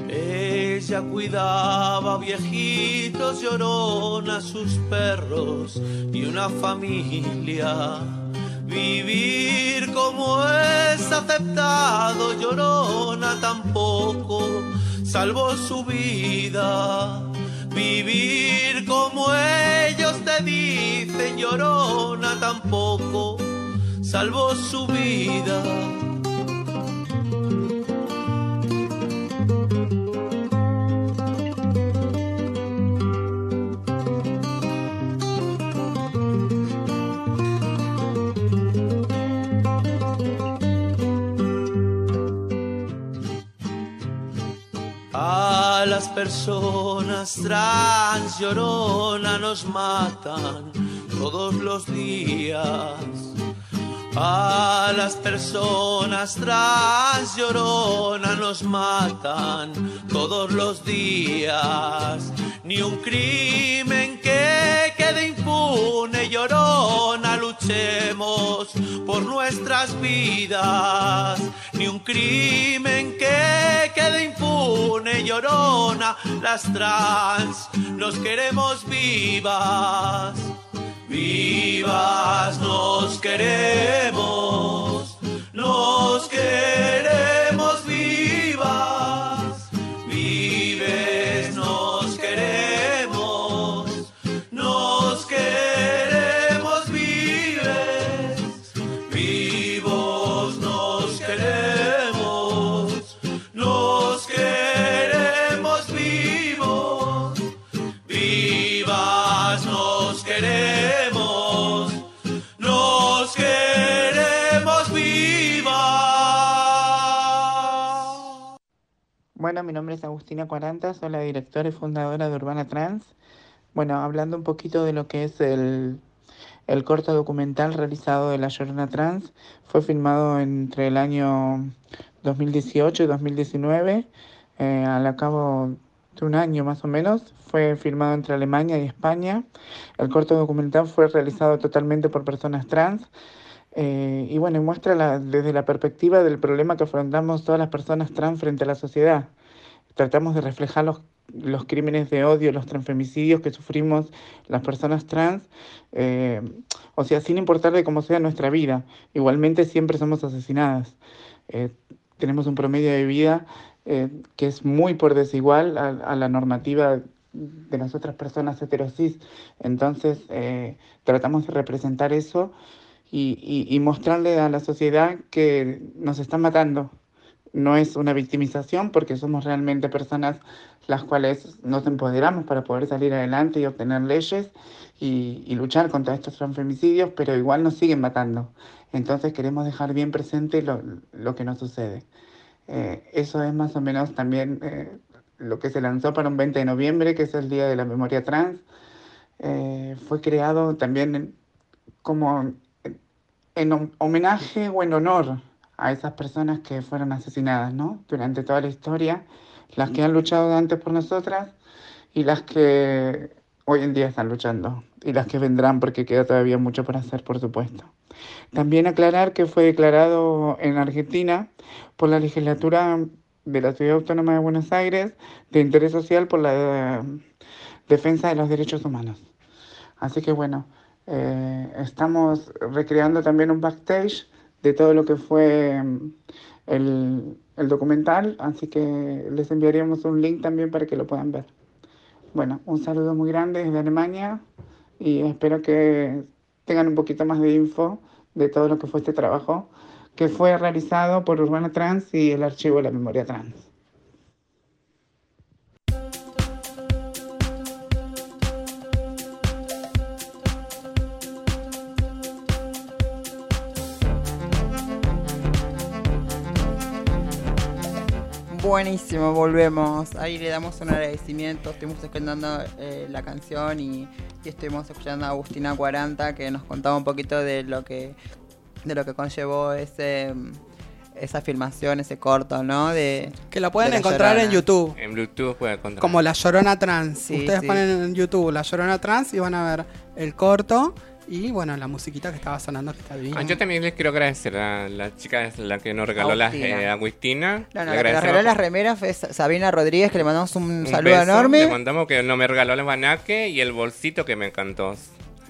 Ella cuidaba viejitos, llorona, sus perros y una familia. Vivir como es aceptado, llorona tampoco salvó su vida. Vivir como ellos te dicen, llorona tampoco salvó su vida. Personas trans llorona nos matan todos los días. A las personas trans llorona nos matan todos los días. Ni un crimen que quede impune, llorona, luchemos por nuestras vidas. Ni un crimen que quede impune, llorona, las trans nos queremos vivas. Vivas nos queremos, nos queremos Bueno, mi nombre es Agustina Cuaranta, soy la directora y fundadora de Urbana Trans. Bueno, hablando un poquito de lo que es el, el corto documental realizado de La Llorona Trans, fue filmado entre el año 2018 y 2019, eh, al cabo de un año más o menos. Fue filmado entre Alemania y España. El corto documental fue realizado totalmente por personas trans. eh, y bueno, muestra la- desde la perspectiva del problema que afrontamos todas las personas trans frente a la sociedad. Tratamos de reflejar los, los crímenes de odio, los transfemicidios que sufrimos las personas trans, eh, o sea, sin importar de cómo sea nuestra vida. Igualmente siempre somos asesinadas. Eh, tenemos un promedio de vida eh, que es muy por desigual a, la normativa de las otras personas heterosis. Entonces, eh, tratamos de representar eso y, y- y mostrarle a la sociedad que nos están matando. No es una victimización porque somos realmente personas las cuales nos empoderamos para poder salir adelante y obtener leyes y, luchar contra estos transfemicidios, pero igual nos siguen matando. Entonces queremos dejar bien presente lo, que nos sucede. Eh, eso es más o menos también eh, lo que se lanzó para un 20 de noviembre, que es el Día de la Memoria Trans. Eh, fue creado también como en hom- homenaje o en honor a esas personas que fueron asesinadas, ¿no? Durante toda la historia, las que han luchado antes por nosotras y las que hoy en día están luchando y las que vendrán porque queda todavía mucho por hacer, por supuesto. También aclarar que fue declarado en Argentina por la legislatura de la Ciudad Autónoma de Buenos Aires de interés social por la eh, defensa de los derechos humanos. Así que bueno, eh, estamos recreando también un backstage de todo lo que fue mm, el, el documental, así que les enviaríamos un link también para que lo puedan ver. Bueno, un saludo muy grande desde Alemania y espero que tengan un poquito más de info de todo lo que fue este trabajo que fue realizado por Urbana Trans y el Archivo de la Memoria Trans. Buenísimo, volvemos. Ahí le damos un agradecimiento. Estuvimos escuchando eh, la canción y, y estuvimos escuchando a Agustina 40 que nos contaba un poquito de lo que de lo que conllevó ese esa filmación, ese corto, ¿no? De Que lo pueden encontrar en. YouTube. En Bluetooth puede encontrar. Como La Llorona Trans. Sí, Ustedes sí. ponen en YouTube La Llorona Trans y van a ver el corto y bueno, la musiquita que estaba sonando que está divina. Ah, yo también les quiero agradecer a la chica es la que nos regaló las Agustina. eh, Agustina. No, no, Le la que nos regaló las remeras fue Sa- Sabina Rodríguez, que le mandamos un, un saludo beso. enorme. Le mandamos que no me regaló el banaque y el bolsito que me encantó.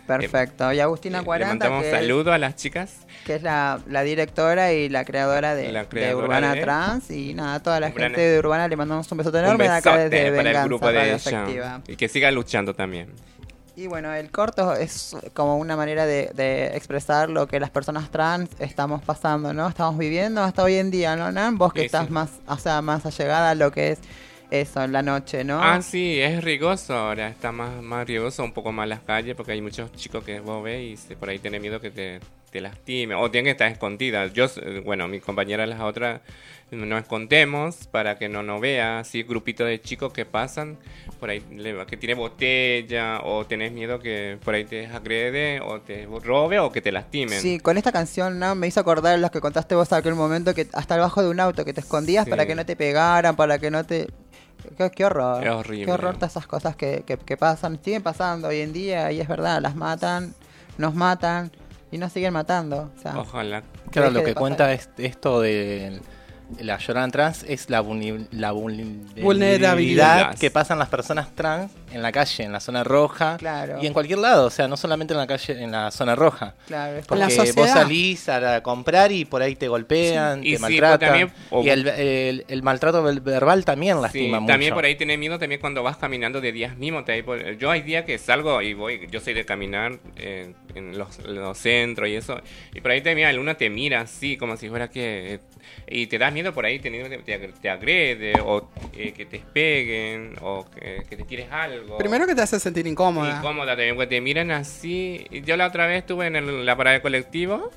Perfecto. Y Agustina Le 40, mandamos que, es, saludos a las chicas. que es la, la directora y la creadora de, La de creadora Urbana de- Trans. Y nada, a toda la Urbana. gente de Urbana le mandamos un besote Un enorme de acá besote desde para el grupo de ella. Y que siga luchando también. Y bueno, el corto es como una manera de, de expresar lo que las personas trans estamos pasando, ¿no? Estamos viviendo hasta hoy en día, ¿no, Nan? Vos que Sí, estás sí. más, o sea, más allegada a lo que es eso, en la noche, ¿no? Ah, sí, es rigoso ahora. Está más, más rigoso, un poco más las calles porque hay muchos chicos que vos ves y se- por ahí tienen miedo que te, te lastimen o tienen que estar escondidas. Yo, eh, bueno, mi compañera las otras nos escondemos para que no nos vea así grupito de chicos que pasan por ahí que tiene botella o tenés miedo que por ahí te agrede o te robe o que te lastimen. Sí, con esta canción ¿no? me hizo acordar los que contaste vos aquel momento que hasta debajo de un auto que te escondías Sí. para que no te pegaran, para que no te... Qué, qué horror. Es horrible. Qué horror todas esas cosas que, que, que pasan. Siguen pasando hoy en día y es verdad, las matan, nos matan y nos siguen matando. O sea, Ojalá. Claro, lo que cuenta es esto de la llorona trans es la, vulni- la vulnerabilidad Vulnerabilidad. que pasan las personas trans en la calle, en la zona roja Claro. y en cualquier lado, o sea, no solamente en la calle, en la zona roja. claro, es la Porque como- vos salís a la- comprar y por ahí te golpean, Sí. Y te sí, maltratan. también- o- y el, el- el maltrato ver- verbal también Sí, lastima mucho. también por ahí tenés miedo también cuando vas caminando de días mismos. te- por- Yo hay días que salgo y voy, yo soy de caminar eh, en los, los centros y eso. Y por ahí te mira, uno te mira así como si fuera que... Y te da miedo por ahí, te, te, te agrede o eh, que te peguen o que, que te tires algo. Primero que te hace sentir incómoda. Incómoda también, porque te miran así. Yo la otra vez estuve en el- la parada de colectivo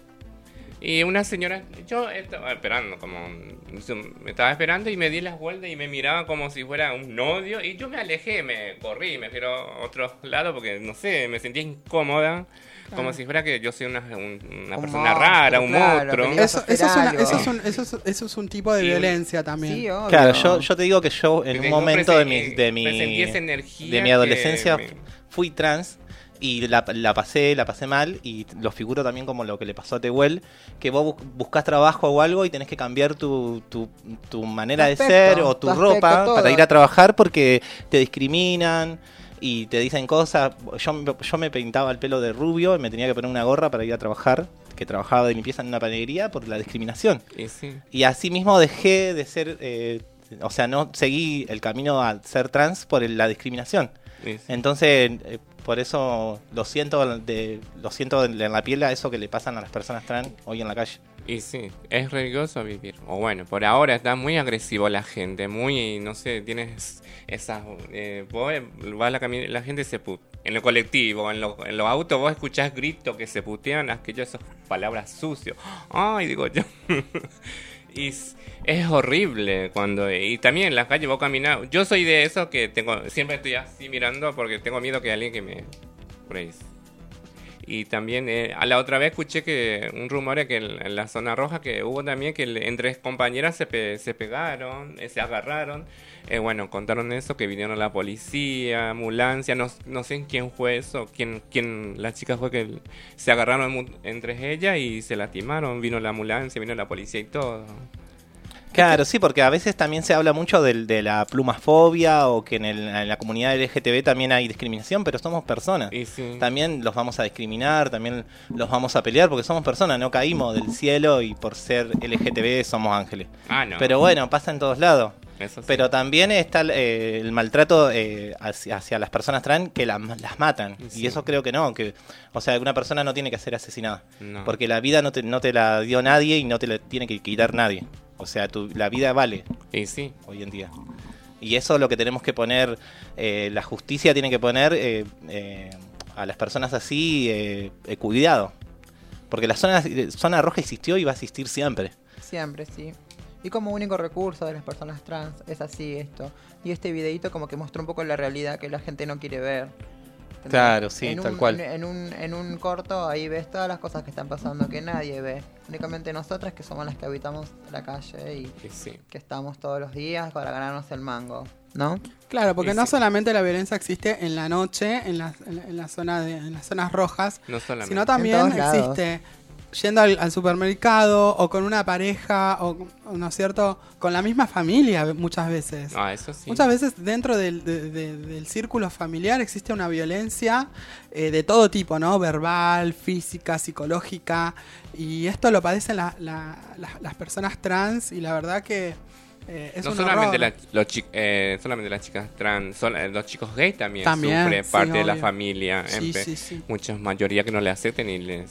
y una señora, yo estaba esperando, como me estaba esperando y me di las vueltas y me miraba como si fuera un odio y yo me alejé, me corrí, me fui a otro lado porque no sé, me sentía incómoda, como si fuera que yo soy una, un- una Un persona monstruo, rara, un claro, monstruo. Eso, es una- algo. eso es un, eso, es, eso es un tipo de violencia también. Sí, obvio. Claro, yo, yo te digo que yo en Que un momento de mi, de mi, de mi adolescencia me- fui trans y la, la pasé, la pasé mal y lo figuro también como lo que le pasó a Tehuel, que vos bus- buscas trabajo o algo y tenés que cambiar tu, tu, tu manera Tu de ser o tu, aspecto, ropa para ir a trabajar porque te discriminan y te dicen cosas. Yo, me- yo me pintaba el pelo de rubio y me tenía que poner una gorra para ir a trabajar, que trabajaba de limpieza en una panadería por la discriminación. Y sí. Y así mismo dejé de ser, eh, o sea, no seguí el camino a ser trans por la discriminación. sí. Entonces, eh, por eso lo siento, de, lo siento en la piel a eso que le pasan a las personas trans hoy en la calle. Y sí, es riesgoso vivir. O bueno, por ahora está muy agresivo la gente, muy, no sé, tienes esas... Eh, vos vas la, la gente se put En el colectivo, en, lo- en los autos, vos escuchás gritos que se putean, aquellas esas palabras sucios. Ay, digo yo. <laughs> y es, es horrible cuando... Y también en la calle vos caminás... Yo soy de esos que tengo siempre estoy así mirando porque tengo miedo que alguien que me... Por ahí y también eh, a la otra vez escuché que un rumor es que en, en la zona roja que hubo también que entre compañeras se, se pegaron, eh, se agarraron. Eh, bueno, contaron eso, que vinieron la policía, ambulancia, no, no sé quién fue eso, quién, quién la chica fue que se agarraron entre ellas y se lastimaron, vino la ambulancia, vino la policía y todo. Claro, sí, porque a veces también se habla mucho del- de, la plumafobia o que en, el- en la comunidad LGTB también hay discriminación, pero somos personas. Y sí. También los vamos a discriminar, también los vamos a pelear porque somos personas, no caímos del cielo y por ser LGTB somos ángeles. Ah, no. Pero bueno, pasa en todos lados. Eso sí. Pero también está el, eh, el maltrato eh, hacia, hacia las personas trans que la- las matan. Sí. Y eso creo que no. que O sea, una persona no tiene que ser asesinada. No. Porque la vida no te, no te la dio nadie y no te la tiene que quitar nadie. O sea, tu, la vida vale Y sí. hoy en día. Y eso es lo que tenemos que poner, eh, la justicia tiene que poner eh, eh, a las personas así eh, eh, cuidado. Porque la zona, zona roja existió y va a existir siempre. Siempre, sí. Y como único recurso de las personas trans es así esto. Y este videito como que muestra un poco la realidad que la gente no quiere ver. Claro, sí, En tal un- cual. En, en un, en un corto ahí ves todas las cosas que están pasando que nadie ve. Únicamente nosotras que somos las que habitamos la calle y sí. que estamos todos los días para ganarnos el mango. ¿No? Claro, porque no solamente la violencia existe en la noche, en las, en la, en la zona de, en las zonas rojas, No solamente. sino también lados. Yendo al, al supermercado o con una pareja o, ¿no es cierto?, con la misma familia muchas veces. Ah, eso sí. Muchas veces dentro del, de- de- del círculo familiar existe una violencia eh, de todo tipo, ¿no? Verbal, física, psicológica. Y esto lo padecen la- la- la- las personas trans y la verdad que eh, es no un solamente, la- los eh, solamente las chicas trans, son- eh, los chicos gays también, También, sufren sí, parte de la familia. Sí, sí. Muchas mayoría que no le acepten y les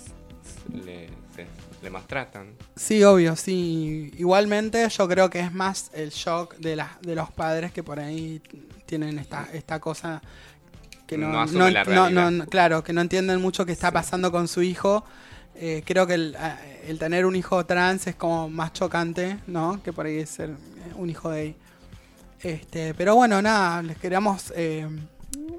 le, se- le maltratan. Sí, obvio, sí. Igualmente yo creo que es más el shock de, la, de los padres que por ahí tienen esta, esta cosa que no, No la no- claro, que no entienden mucho qué está pasando con su hijo eh, creo que el, el tener un hijo trans es como más chocante, ¿no? Que por ahí es ser eh, un hijo gay. Este, pero bueno, nada, les queríamos eh,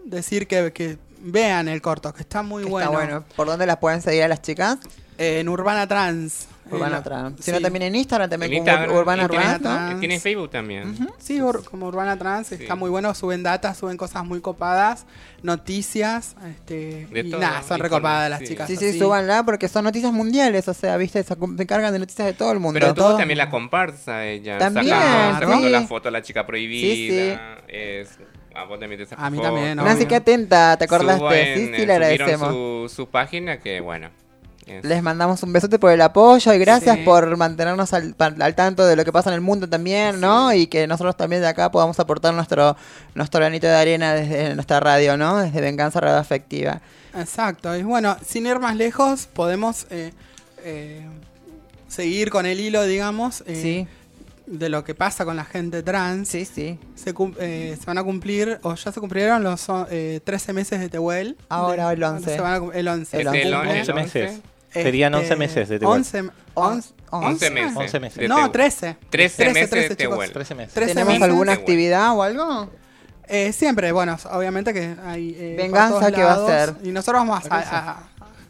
decir que, que vean el corto, que está muy Está bueno. bueno. ¿Por dónde las pueden seguir a las chicas? Eh, en Urbana Trans. Urbana Trans. sí. Sino también en Instagram, también En como Instagram, Urbana tiene- Trans, ¿no? Tiene Facebook también. Sí, ur- como Urbana Trans, está muy bueno, suben datas, suben cosas muy copadas, noticias, este, De y todo, nada, son recopadas las sí. chicas. Sí, sí, así. súbanla porque son noticias mundiales, o sea, viste, se encargan de noticias de todo el mundo. Pero todo. también la comparsa ella. También, sacando, sacando sí. la foto de la chica prohibida. Sí, Es, a vos también te sacó A mí también, Nancy, obvio. qué atenta, ¿te Subo acordaste? en- sí, sí, eh, le agradecemos. Su, su página que, bueno. es- Les mandamos un besote por el apoyo y gracias Sí. por mantenernos al, tanto de lo que pasa en el mundo también, ¿no? Sí. Y que nosotros también de acá podamos aportar nuestro nuestro granito de arena desde nuestra radio, ¿no? Desde Venganza Radio Afectiva. Exacto, y bueno, sin ir más lejos, podemos eh, eh, seguir con el hilo, digamos, eh, Sí, de lo que pasa con la gente trans. sí, sí. Se, eh, se van a cumplir, o ya se cumplieron los eh, 13 meses de Tehuel. Ahora De- el 11. se van a el 11. El es el, cumple. el 11 meses. 11. Serían 11 Este, meses de Tehuel. 11, 11, 11 meses. 11 meses. de no, Tehuel. 13. 13 meses de chicos. Tehuel. 13 meses. 13 ¿Tenemos meses. alguna actividad o algo? Eh, siempre, bueno, obviamente que hay. eh, Venganza, ¿qué va a hacer? Y nosotros vamos a, a-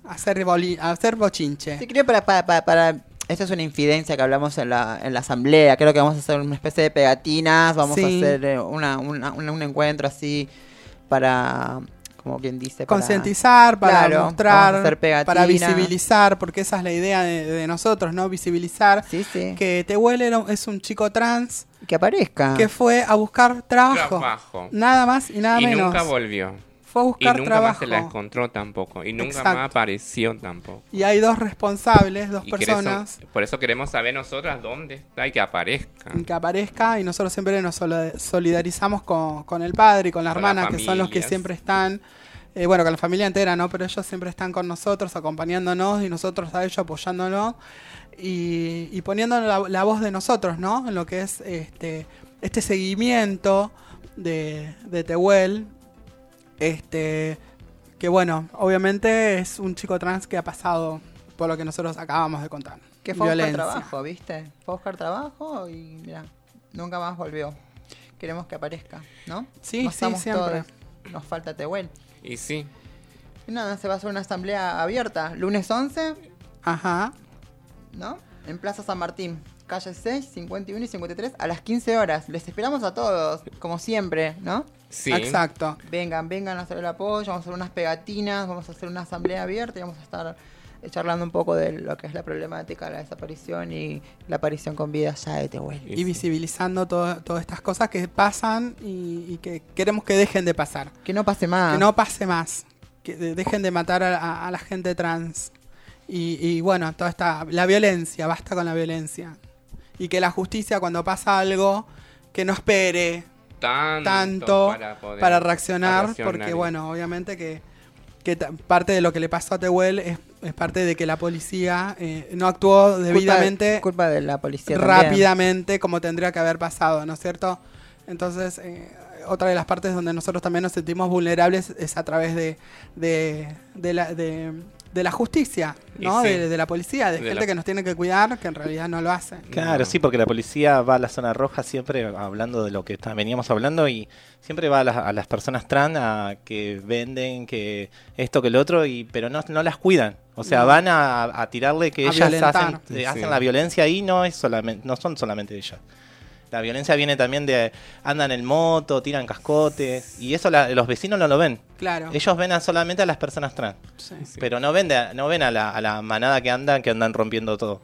a hacer, boli- a hacer bochinche. Sí, creo para, para, para, para- Esta es una infidencia que hablamos en la, en la asamblea. Creo que vamos a hacer una especie de pegatinas. Vamos a hacer eh, una, una- una- un encuentro así para, como quien dice, para- Concientizar, para Claro, mostrar, hacer para visibilizar, porque esa es la idea de, de nosotros, ¿no? Visibilizar Sí, sí. Que, que Tehuel era un- es un chico trans aparezca. que fue a buscar trabajo. Trabajo. Nada más y nada y menos. nunca volvió. Fue a Y buscar nunca trabajo. más se la encontró tampoco. Y nunca Exacto. más apareció tampoco. Y hay dos responsables, dos Y personas por eso queremos saber nosotras dónde está y que aparezca. que aparezca y nosotros siempre nos solidarizamos con, con el padre y con la Con hermana, las que son los que siempre están, eh, bueno, con la familia entera, ¿no? Pero ellos siempre están con nosotros, acompañándonos y nosotros a ellos apoyándonos y, y poniendo la, la voz de nosotros, ¿no? En lo que es este, este seguimiento de, de Tehuel, este, que bueno, obviamente es un chico trans que ha pasado por lo que nosotros acabamos de contar. Que fue a buscar trabajo, ¿viste? Fue a buscar trabajo y mira, nunca más volvió. Queremos que aparezca, ¿no? Sí, No sí, siempre. todos. Nos falta Tehuel. Y sí, Y nada, se va a hacer una asamblea abierta. Lunes 11, Ajá. ¿no? En Plaza San Martín. Calle 6, 51 y 53 a las 15 horas. Les esperamos a todos, como siempre, ¿no? Sí. Exacto. Vengan, vengan a hacer el apoyo, vamos a hacer unas pegatinas, vamos a hacer una asamblea abierta y vamos a estar eh, charlando un poco de lo que es la problemática de la desaparición y la aparición con vida ya de Tehuel. y visibilizando todo- todas estas cosas que pasan y, y que queremos que dejen de pasar. Que no pase más. Que no pase más. Que de- dejen de matar a, a- a la gente trans. Y, y bueno, toda esta. La violencia, basta con la violencia. Y que la justicia, cuando pasa algo, que no espere Tanto, tanto para, poder- reaccionar, para reaccionar. porque bueno, obviamente que, que parte de lo que le pasó a Tehuel es, es parte de que la policía eh, no actuó Culpa- debidamente Culpa, de la policía también. rápidamente como tendría que haber pasado, ¿no es cierto? Entonces, eh, otra de las partes donde nosotros también nos sentimos vulnerables es a través de, de, de la, de, de la justicia, ¿no? Sí. de, de la policía, de, De gente la- que nos tiene que cuidar, que en realidad no lo hace. Claro, No. sí, porque la policía va a la zona roja siempre hablando de lo que está- veníamos hablando y siempre va a, las- a las personas trans a que venden, que esto, que lo otro, y pero no, no las cuidan. O sea, No. van a, a tirarle que A ellas violentar. hacen, Sí. eh, hacen la violencia y no es solamente, no son solamente ellas. La violencia viene también de andan en moto, tiran cascotes y eso la- los vecinos no lo ven. Claro. Ellos ven a- solamente a las personas trans, Sí. pero no ven, de- no ven a la, a la manada que andan, que andan rompiendo todo.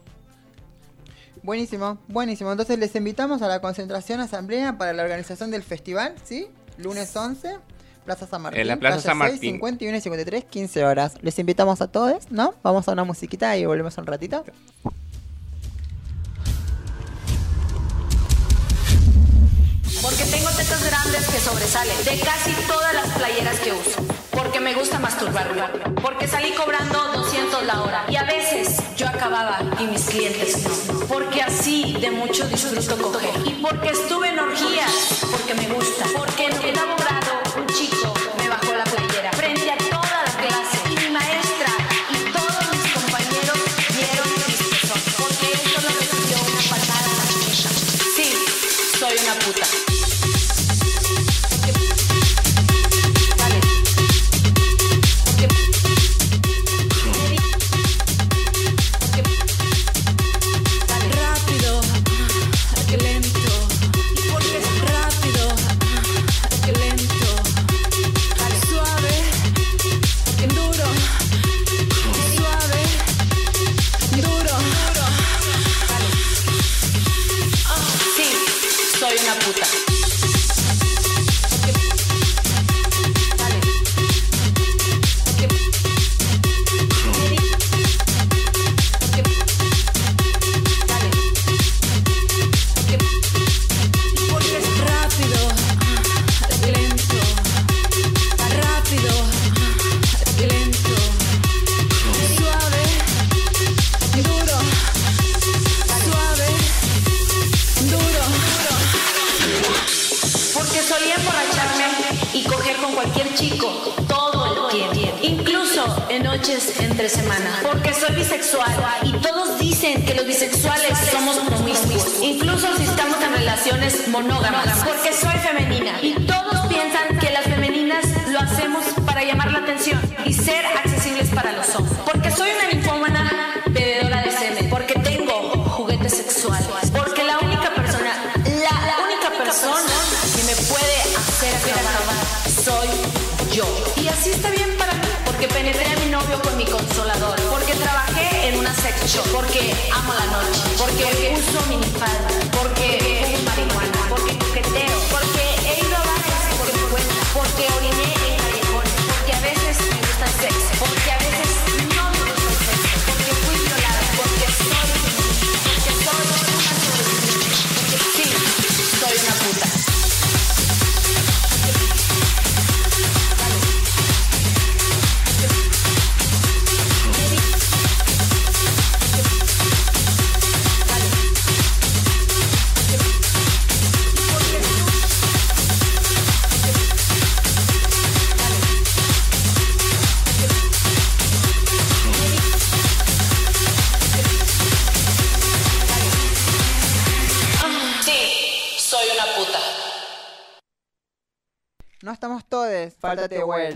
Buenísimo, buenísimo. Entonces les invitamos a la concentración asamblea para la organización del festival, ¿sí? Lunes 11, Plaza San Martín. En la Plaza San 6, Martín. 51 y 53, 15 horas. Les invitamos a todos, ¿no? Vamos a una musiquita y volvemos un ratito. Porque tengo tetas grandes que sobresalen de casi todas las playeras que uso. Porque me gusta masturbarme. Porque salí cobrando 200 la hora. Y a veces yo acababa y mis clientes no. Porque así de mucho disfruto coger. Y porque estuve en orgías. Porque me gusta. Porque noches entre semana, porque soy bisexual y todos dicen que los bisexuales somos promiscuos, incluso si estamos en relaciones monógamas, porque soy femenina y todos piensan que las femeninas lo hacemos para llamar la atención y ser accesibles para los hombres, porque soy una well.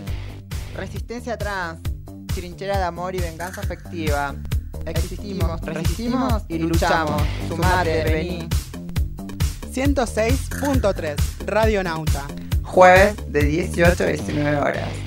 Resistencia trans, trinchera de amor y venganza afectiva. Existimos, resistimos y luchamos. Sumate, vení. 106.3 Radio Nauta. Jueves de 18 a 19 horas.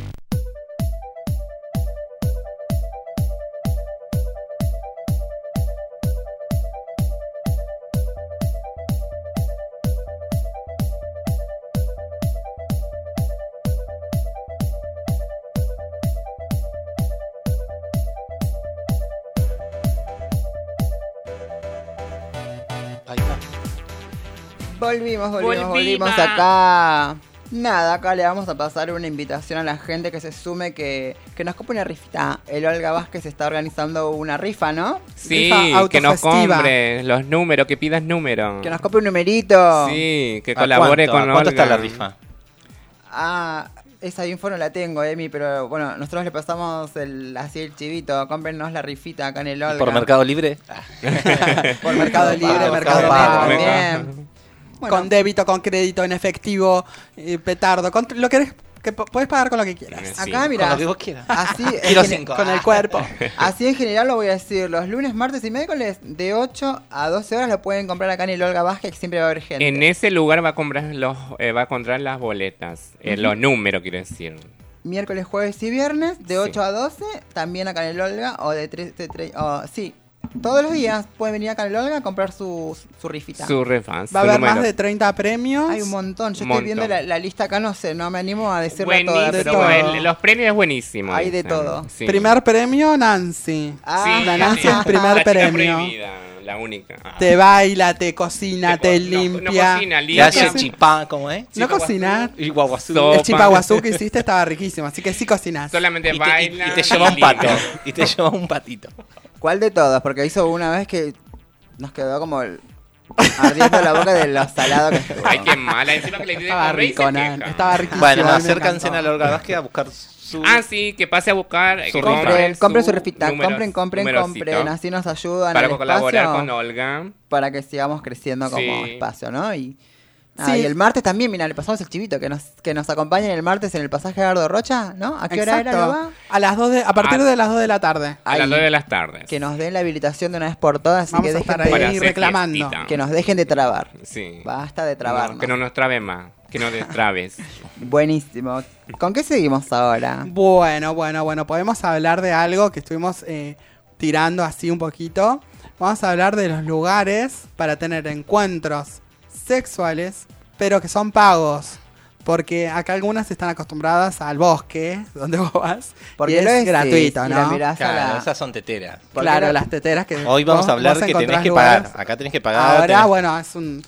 Volvimos, volvimos, Volvimos. acá. Nada, acá le vamos a pasar una invitación a la gente que se sume que, que nos compre una rifita. El Olga Vázquez está organizando una rifa, ¿no? Sí, Rifa que nos compre los números, que pidas números. Que nos compre un numerito. Sí, que ¿A colabore cuánto? con ¿A ¿Cuánto Olga. está la rifa? Ah, esa info no la tengo, Emi, pero bueno, nosotros le pasamos el, así el chivito. Cómprenos la rifita acá en el Olga. ¿Por Mercado Libre? <laughs> Por Mercado <laughs> Libre, Mercado Pago. también. Bueno, Con débito, con crédito, en efectivo, eh, petardo, con lo que eres, que podés pagar con lo que quieras. Sí. acá, mira, Con lo que vos quieras. así, <laughs> en Quiero gene- cinco. Con el cuerpo. <laughs> así en general lo voy a decir. Los lunes, martes y miércoles de 8 a 12 horas lo pueden comprar acá en el Olga Vázquez, que siempre va a haber gente. En ese lugar va a comprar los, eh, va a encontrar las boletas, eh, los números quiero decir. Miércoles, jueves y viernes de Sí. 8 a 12, también acá en el Olga, o de 3, de tre- o- sí, todos los días pueden venir acá en el Olga a comprar su, su rifita. Su refans. Va a haber número. más de 30 premios. Hay un montón, yo estoy viendo la, la lista acá, no sé, no me animo a decirla Buenísimo, toda, de todo. el- los premios es buenísimo. Hay de todo. Sí. Primer premio, Nancy. Ah, Sí, la Nancy sí. es <laughs> primer La premio. prohibida, la única. Ah. Te baila, te cocina, Te te, co- no- no limpia. cocina, Que limpia. hace chipá, ¿cómo es? No cocinar. Y guaguazú. El chipaguazú que hiciste estaba riquísimo, así que sí cocinás. Solamente Y te, y- baila. y te lleva un pato. Y te lleva un patito. ¿Cuál de todos? Porque hizo una vez que nos quedó como el- ardiendo la boca de lo salado que estuvo. Ay, qué mala. Encima que le pide Estaba comer y se rico, Nan. queja. Estaba riquísimo. Bueno, a mí me acércanse encantó. a la Olga Vázquez a buscar su... Ah, sí, que pase a buscar. Su que rifa. Compren, compren su refita, números- compren, compren, numerosito. compren, así nos ayudan Para al colaborar espacio, con Olga. para que sigamos creciendo como Sí. espacio, ¿no? Y, nada, Sí. y el martes también, mira, le pasamos el chivito, que nos, que nos acompañen el martes en el pasaje Gardo Rocha, ¿no? ¿A qué hora era? A las dos de, a partir Ah. de las 2 de la tarde. A las Ahí. 9 de las tardes. Que nos den la habilitación de una vez por todas y Vamos que a dejen, estar de, hacer reclamando. fiestita. que nos dejen de trabar. Sí. Basta de trabarnos. No, que no nos trabe más. Que no destrabes. <laughs> Buenísimo. ¿Con qué seguimos ahora? Bueno, bueno, bueno, podemos hablar de algo que estuvimos eh, tirando así un poquito. Vamos a hablar de los lugares para tener encuentros sexuales, pero que son pagos. Porque acá algunas están acostumbradas al bosque, <laughs> donde vos vas. Porque y es gratuito, y la ¿no? mirás a Claro, la- esas son teteras. ¿Por qué Claro, las teteras que. Hoy vamos vos- a hablar que tenés que lugares. pagar. Acá tenés que pagar. Ahora, tenés- bueno, es un.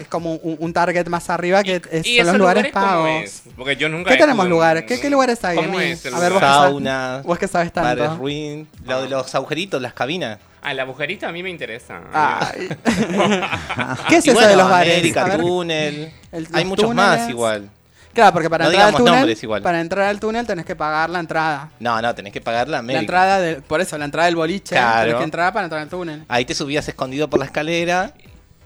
Es como un, un target más arriba que es- ¿Y son los lugares cómo pagos. es? Porque yo nunca ¿Qué he tenemos lugares? ¿Qué, qué lugares hay? ¿Cómo es el A ver, vos lugar? que sabes- Sauna, vos que sabes tanto. bares ruin, lo de los agujeritos, las cabinas. Ah, la agujerita a mí me interesa. Ay. <laughs> ¿Qué es Y eso bueno, de los bares? América, túnel. el- Hay muchos túneles. más igual. Claro, porque para No entrar al túnel, igual. para entrar al túnel tenés que pagar la entrada. No, no, tenés que pagar la La médica. entrada del, por eso, la entrada del boliche, Claro. tenés que entrar para entrar al túnel. Ahí te subías escondido por la escalera.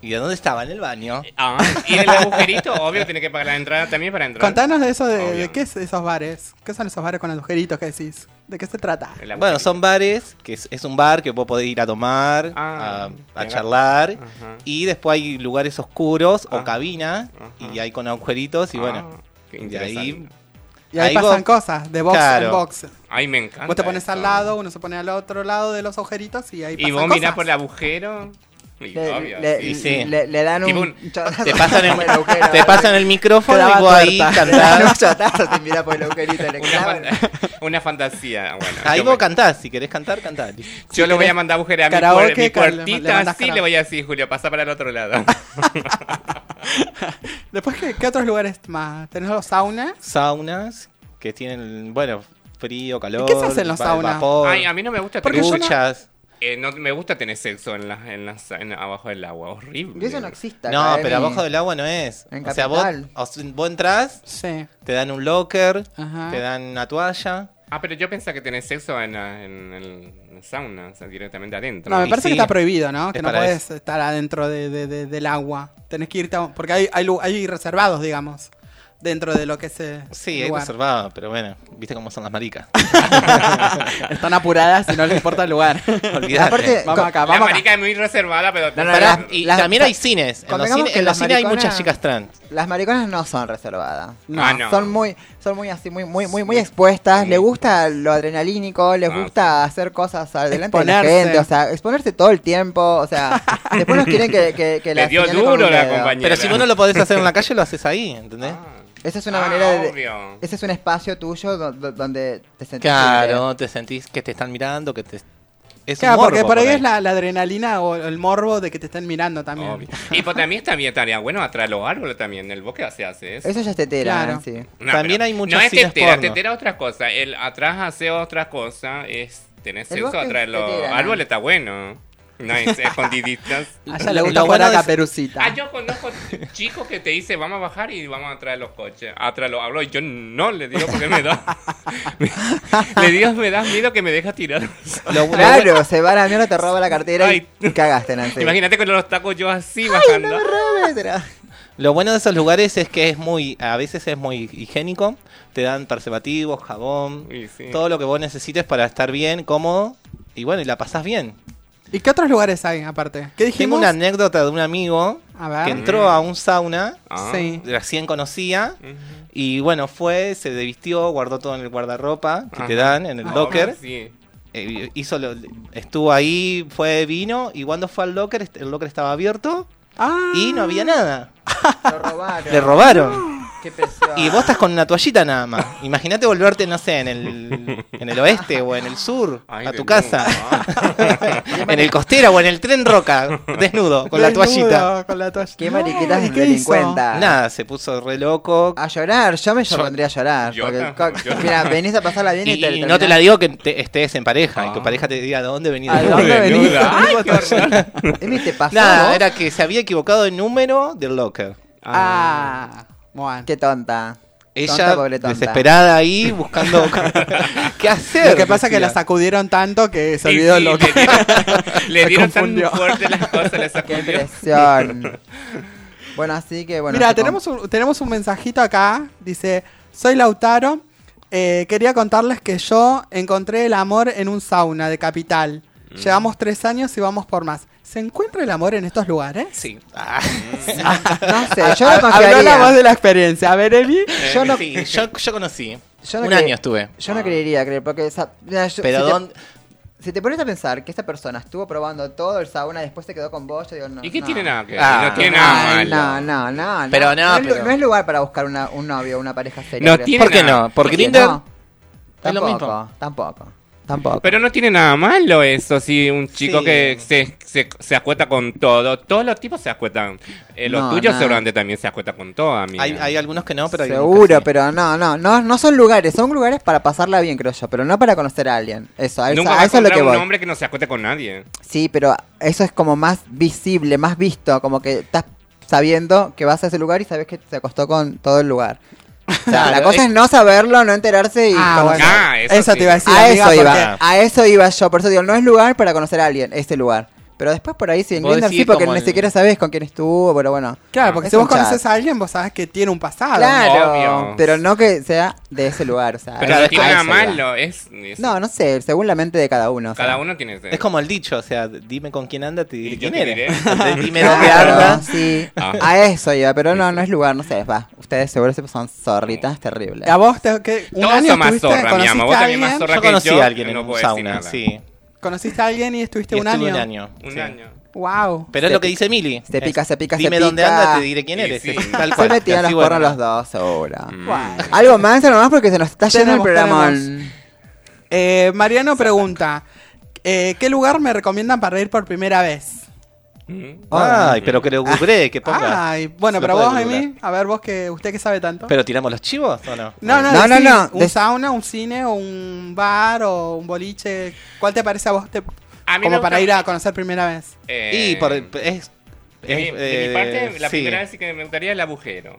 ¿Y de dónde estaba? En el baño. Ah, y el agujerito, obvio, tiene que pagar la entrada también para entrar. Contanos de eso, de, qué es esos bares. ¿Qué son esos bares con agujeritos que decís? ¿De qué se trata? Bueno, son bares, que es, es un bar que vos podés ir a tomar, Ah, a, charlar. Ajá. Y después hay lugares oscuros o Ah. cabina. Ajá. Y hay con agujeritos y bueno. Ah, qué de ahí. Y ahí, Ahí pasan vos- cosas, de box Claro. en box. Ay, me encanta. Vos te pones al lado, uno se pone al otro lado de los agujeritos y ahí pasan Y vos cosas. mirás por el agujero. Y Le, obvio, le- sí. sí. le- le dan un, un- <laughs> Te pasan el, <laughs> te pasan el micrófono y vos ahí cantás. <laughs> chotazo, te mira por el agujerito. Le Una, clavan. fan- una fantasía. Bueno, Ahí vos me- cantás. Si querés cantar, cantás. Yo le voy a mandar agujero a mi, karaoke, puer- mi puertita así, karaoke. le voy a decir, Julio, pasa para el otro lado. Después, ¿qué, qué otros lugares más? ¿Tenés los saunas? Saunas que tienen, bueno, frío, calor. qué se hace en los saunas? vapor, Ay, a mí no me gusta Porque duchas. Eh, no me gusta tener sexo en las, en las, en- abajo del agua, horrible. Eso no existe. No, acá, pero Emi. abajo del agua no es. En o sea, vos, Capital. o sea, vos entrás, Sí. te dan un locker, Ajá. te dan una toalla. Ah, pero yo pensaba que tener sexo en, la- en el la sauna, o sea, directamente adentro. No, me parece sí, que está prohibido, ¿no? Que no puedes estar adentro de, de- de- del agua. Tenés que irte a... Porque hay, hay, hay reservados, digamos, dentro de lo que es eh, Sí, hay lugar. reservado, pero bueno, viste cómo son las maricas. <laughs> Están apuradas y no les importa el lugar. Olvidate. Aparte, vamos La acá. marica es muy reservada, pero... No, no, las- y las- también hay cines. En los cines, que en los las cines hay muchas chicas trans. Las mariconas no son reservadas. No. Ah, no. Son muy, son muy así, muy, muy, muy, muy expuestas. Le gusta lo adrenalínico, les Ah, gusta hacer cosas adelante de la Exponerse. gente, o sea, exponerse todo el tiempo, o sea, <laughs> después nos quieren que, que, que Le la dio duro la compañera. Pero si vos no lo podés hacer en la calle, lo haces ahí, ¿entendés? Ah. Esa es una Ah, manera de, obvio. ese es un espacio tuyo do- do- donde te sentís Claro, te sentís que te están mirando, que te... Es un Claro, porque por ahí es la, la adrenalina o el morbo de que te estén mirando también. Obvio. Y pues también también estaría bueno atrás de los árboles también. En el bosque se hace eso. Eso ya es tetera, Claro. sí. No, También hay muchos No es tetera, porno. tetera es otra cosa. El atrás hace otra cosa. Es tener sexo atrás de los árboles está bueno. No es escondiditas. <laughs> A ella le gusta jugar a caperucita. Ah, yo conozco chicos que te dicen, vamos a bajar y vamos a traer los coches. Atrás los árboles. Yo no le digo porque me da. <laughs> le digo, me da miedo que me deja tirar. Lo- <laughs> Claro, se va a la mierda, te roba la cartera Ay. y cagaste, Nancy. Imagínate con los tacos yo así bajando. Robes, era- Lo bueno de esos lugares es que es muy, a veces es muy higiénico. Te dan preservativos, jabón, Y sí. todo lo que vos necesites para estar bien, cómodo. Y bueno, y la pasás bien. ¿Y qué otros lugares hay aparte? ¿Qué dijimos? Tengo una anécdota de un amigo A ver. que entró a un sauna, Ah. Recién conocía, y bueno, fue, se desvistió, guardó todo en el guardarropa que te dan en el Ah, locker. sí. eh, hizo lo- estuvo ahí, fue, vino, y cuando fue al locker, el locker estaba abierto Ah. y no había nada. Lo robaron. Le robaron. Qué. Y vos estás con una toallita nada más. Imagínate volverte, no sé, en el, en el oeste o en el sur, Ay, a tu casa. nuevo. <laughs> en el costera o en el tren roca, desnudo, con la toallita. Con la toallita. Qué mariquitas ¿y qué hizo? delincuentas. Nada, se puso re loco. A llorar, yo me yo pondría a llorar. yo porque, ta- co- yo- mira, venís a pasarla bien y, Y, te y no te la digo que te- estés en pareja y Ah. tu pareja te diga de dónde venís. ¿A de dónde nuevo?" venís? <laughs> Ay, ¿te pasó? Nada, vos? era que se había equivocado de número del locker. Ah, bueno. Qué tonta. Ella, Tonta, pobre tonta. desesperada ahí, buscando <laughs> qué hacer. Lo que pasa es que la sacudieron tanto que se olvidó sí, lo que... le dieron, <laughs> le Se dieron tan fuerte las cosas, le <laughs> Qué presión. bueno, así que bueno. Mira, tenemos un, tenemos un mensajito acá. Dice, soy Lautaro. Eh, quería contarles que yo encontré el amor en un sauna de Capital. Mm. Llevamos tres años y vamos por más. ¿Se encuentra el amor en estos lugares? Sí. Ah. No sé, <laughs> yo no Habló la voz de la experiencia. A ver, Emi. Yo no- Sí, yo, yo conocí. Yo no Un año estuve. Yo no creería creer, porque esa- mira, yo- Pero si, ¿dónde? te, si te pones a pensar que esta persona estuvo probando todo el sauna y después se quedó con vos, yo digo, no. ¿Y qué no. tiene nada que ver? Ah. no tiene nada malo. No, no, no, no. Pero no, no es lugar para buscar una- un novio, una pareja seria. No tiene ¿Por qué nada. no? Porque ¿Por qué Tinder no? es lo Tampoco, mismo. tampoco, tampoco. Pero no tiene nada malo eso, si un chico Sí. que se, se, se acuesta con todo. Todos los tipos se acuestan. Eh, los No, tuyos no. seguramente también se acuestan con todo, amiga. Hay, hay algunos que no, pero hay Seguro, que pero no, no, no, no son lugares, son lugares para pasarla bien, creo yo, pero no para conocer a alguien. Eso, a Nunca a vas a eso es lo que un voy. hombre que no se acueste con nadie. Sí, pero eso es como más visible, más visto, como que estás sabiendo que vas a ese lugar y sabes que se acostó con todo el lugar. O sea, la cosa es- es no saberlo, no enterarse y Ah, bueno. Ah, eso eso, sí. te iba a decir. a amiga, eso iba, porque- a eso iba yo, por eso digo, no es lugar para conocer a alguien, este lugar. Pero después por ahí sí, en Grindr sí, porque ni el- siquiera sabes con quién estuvo, pero bueno. Claro, porque Es si vos chat. conoces a alguien, vos sabes que tiene un pasado. Claro, Obvio. pero no que sea de ese lugar, o sea, Pero no tiene nada malo, es, es- No, no sé, según la mente de cada uno. o sea. cada uno tiene Es como el dicho, o sea, dime con quién anda, te diré quién eres. dime dónde anda. sí. Ah. A eso iba, pero no, no es lugar, no sé, va. Ustedes seguro se son zorritas terribles. ¿A vos te, que un Todos año son más zorra, mi amor. Vos también más zorra Yo que conocí yo, a alguien en no un puedo decir sauna, nada. sí. Conociste a alguien y estuviste Y un año. un año. Un sí. año. Wow. Pero es Se lo que dice Mili. se pica, se pica, se Dime dónde pica. anda, te diré quién eres. sí. es <laughs> tal Se cual. metían Así, los porros bueno. los dos, seguro. Mm. Wow. Algo más, algo más, porque se nos está yendo el programa. Eh, Mariano pregunta, eh, ¿qué lugar me recomiendan para ir por primera vez? Mm. Ay, pero que lo googleé, que ponga. Ay, bueno, pero vos. Emi, a ver vos que usted que sabe tanto. ¿Pero tiramos los chivos o no? no, no, No, no, no, Un sauna, un cine, un bar o un boliche. ¿Cuál te parece a vos te- A mí como para ir a conocer primera vez? Eh, Y por, es, de, mi, es, de mi eh, parte, la sí. primera vez sí que me gustaría el agujero.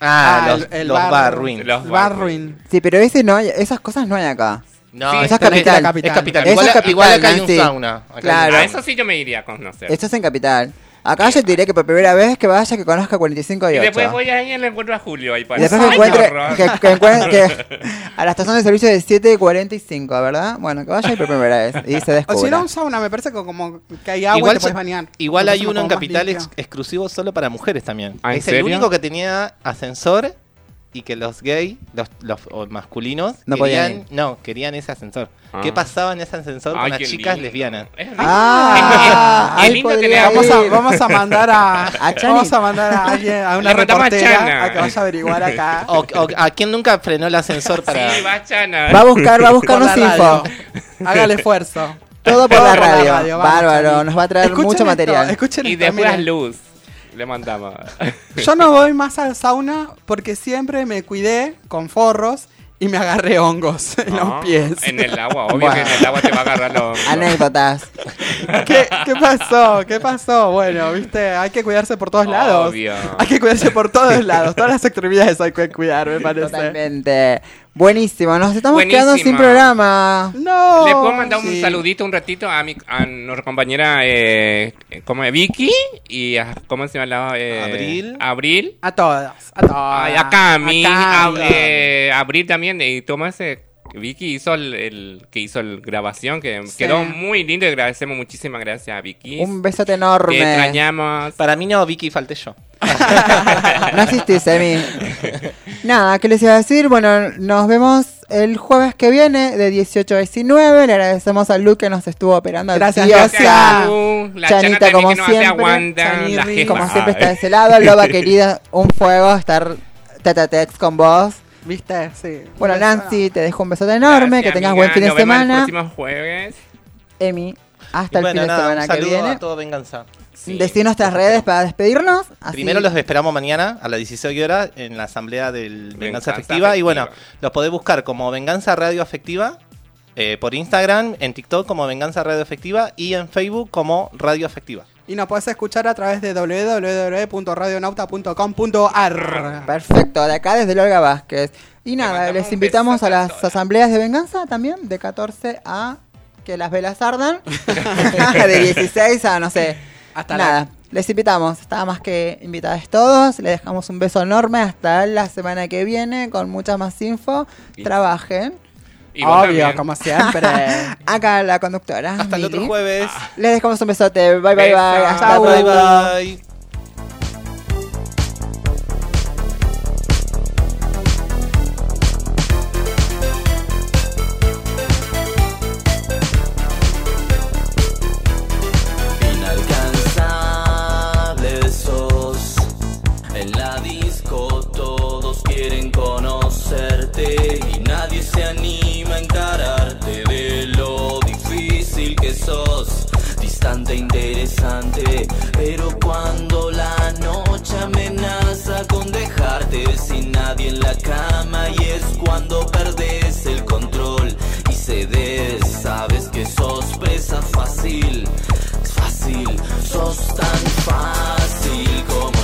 Ah, Ah, los, el- el los bar- bar ruin. Los bar ruin. Sí, pero ese no hay, esas cosas no hay acá. No, Sí, Esa es es capital. capital. Es capital. Eso Igual, es capital, igual acá hay un sauna. Acá hay un Claro. A eso sí yo me iría a conocer. Esto es en capital. Acá yo te diré que por primera vez que vaya que conozca 45 y y 8. después voy ahí y le encuentro a Julio ahí para Y después encuentre, que, que encuentre que <laughs> a la estación de servicio de 7.45, ¿verdad? Bueno, que vaya ahí por primera vez y se O si descubra. no, un sauna, me parece que como que hay agua y Igual, te puedes so- bañar. igual hay uno en Capital ex- exclusivo solo para mujeres también. ¿Ah, en es el único que tenía ascensor y que los gay, los, los o masculinos, No podían querían, no, querían ese ascensor. Ah. ¿Qué pasaba en ese ascensor con las qué chicas lindo. lesbianas? Es lindo. Ah, <laughs> Es ahí lindo podría tener- Vamos a, ir. vamos a mandar a, <laughs> A Chani. vamos a mandar a alguien, a una Le mandamos a reportera Chana. a que vaya a averiguar acá. <laughs> O, o a quien nunca frenó el ascensor para... Sí, va Chana. Va a buscar, va a Por buscarnos la info. radio. Haga el esfuerzo. Todo por Todo la por la radio. vamos, Bárbaro, Chani. nos va a traer Escuchen mucho esto, material. escuchen Y esto, de puras miren. luz le mandamos. <laughs> Yo no voy más al sauna porque siempre me cuidé con forros y me agarré hongos <laughs> en Ah, los pies. En el agua, obvio Bueno. que en el agua te va a agarrar los... Anécdotas. <laughs> ¿Qué, ¿Qué pasó? ¿Qué pasó? Bueno, viste, hay que cuidarse por todos lados. Obvio. Hay que cuidarse por todos lados. Todas las extremidades hay que cuidar, me parece. Totalmente. Buenísimo, nos estamos Buenísima. quedando sin programa. No. ¿Le puedo mandar un Sí. saludito un ratito a mi a nuestra compañera eh, ¿cómo es? Vicky y a, ¿cómo se llama? la, Eh, Abril. Abril. A todas. A todas. Ay, a Cami, A a, Cami. eh, Abril también y toma ese Vicky hizo el, el- que hizo el grabación que Sí. quedó muy lindo y agradecemos muchísimas gracias a Vicky. Un besote Te enorme. extrañamos. Para mí no, Vicky, falté yo. <laughs> No existís, Emi. <laughs> Nada, ¿qué les iba a decir? Bueno, nos vemos el jueves que viene de 18 a 19. Le agradecemos a Luke que nos estuvo operando. Gracias, diosa. gracias. Uh, la Chanita, como que no hace siempre. aguanta, Chanirri. la jefa. Como siempre está de ese lado. <laughs> Loba querida, un fuego estar a tete con vos. ¿Viste? Sí. Bueno. Nancy, te dejo un besote enorme. Gracias, que tengas amiga. buen fin de Nos vemos el semana. próximo jueves. Emi, hasta Y el bueno, fin de nada, semana un que saludo viene. a todo venganza. Sí. Decí nuestras redes para despedirnos. así- Primero los esperamos mañana a las 16 horas en la asamblea del Venganza, Venganza Afectiva. Y bueno, Afectiva. los podés buscar como Venganza Radio Afectiva eh, por Instagram, en TikTok como Venganza Radio Afectiva y en Facebook como Radio Afectiva. Y nos podés escuchar a través de www.radionauta.com.ar. Perfecto, de acá desde Olga Vázquez. Y nada, les invitamos a las asambleas de venganza también, de 14 a que las velas ardan. <laughs> de 16 a no sé. Hasta la- nada, les invitamos. Está más que invitados todos. Les dejamos un beso enorme hasta la semana que viene con mucha más info. Trabajen. Y vos Obvio, también. como siempre. <laughs> Acá la conductora. Hasta el otro jueves. Les dejamos un besote. Bye, bye, bye. Hasta Chau. Bye pronto. bye. Distante, interesante Pero cuando la noche amenaza con dejarte Sin nadie en la cama Y es cuando perdes el control Y cedes, sabes que sos presa fácil fácil, sos tan fácil como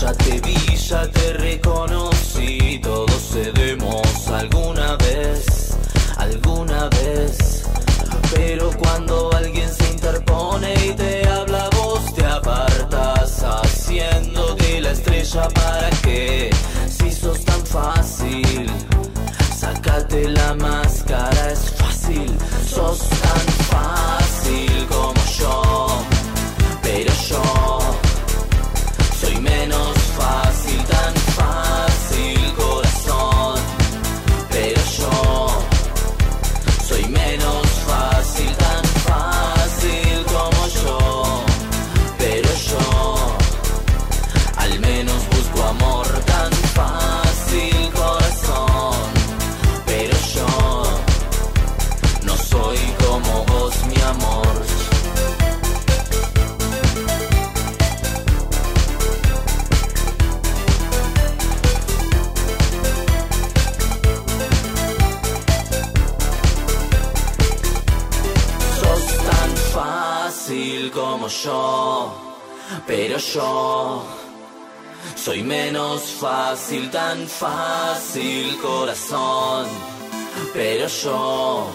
Ya te vi, ya te reconocí, todos cedemos alguna vez, alguna vez. Pero cuando alguien se interpone y te habla, vos te apartas haciéndote la estrella para que, si sos tan fácil, sacate la máscara, es fácil, sos pero yo soy menos fácil, tan fácil corazón, pero yo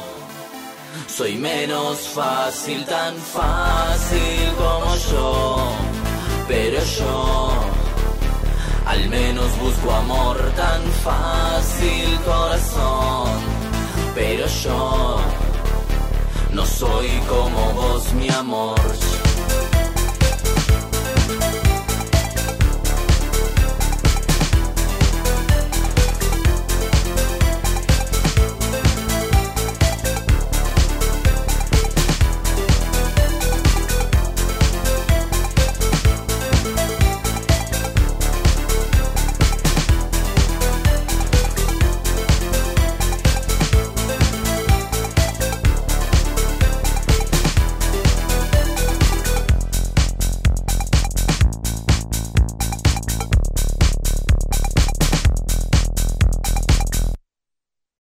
soy menos fácil, tan fácil como yo, pero yo al menos busco amor tan fácil corazón, pero yo no soy como vos mi amor.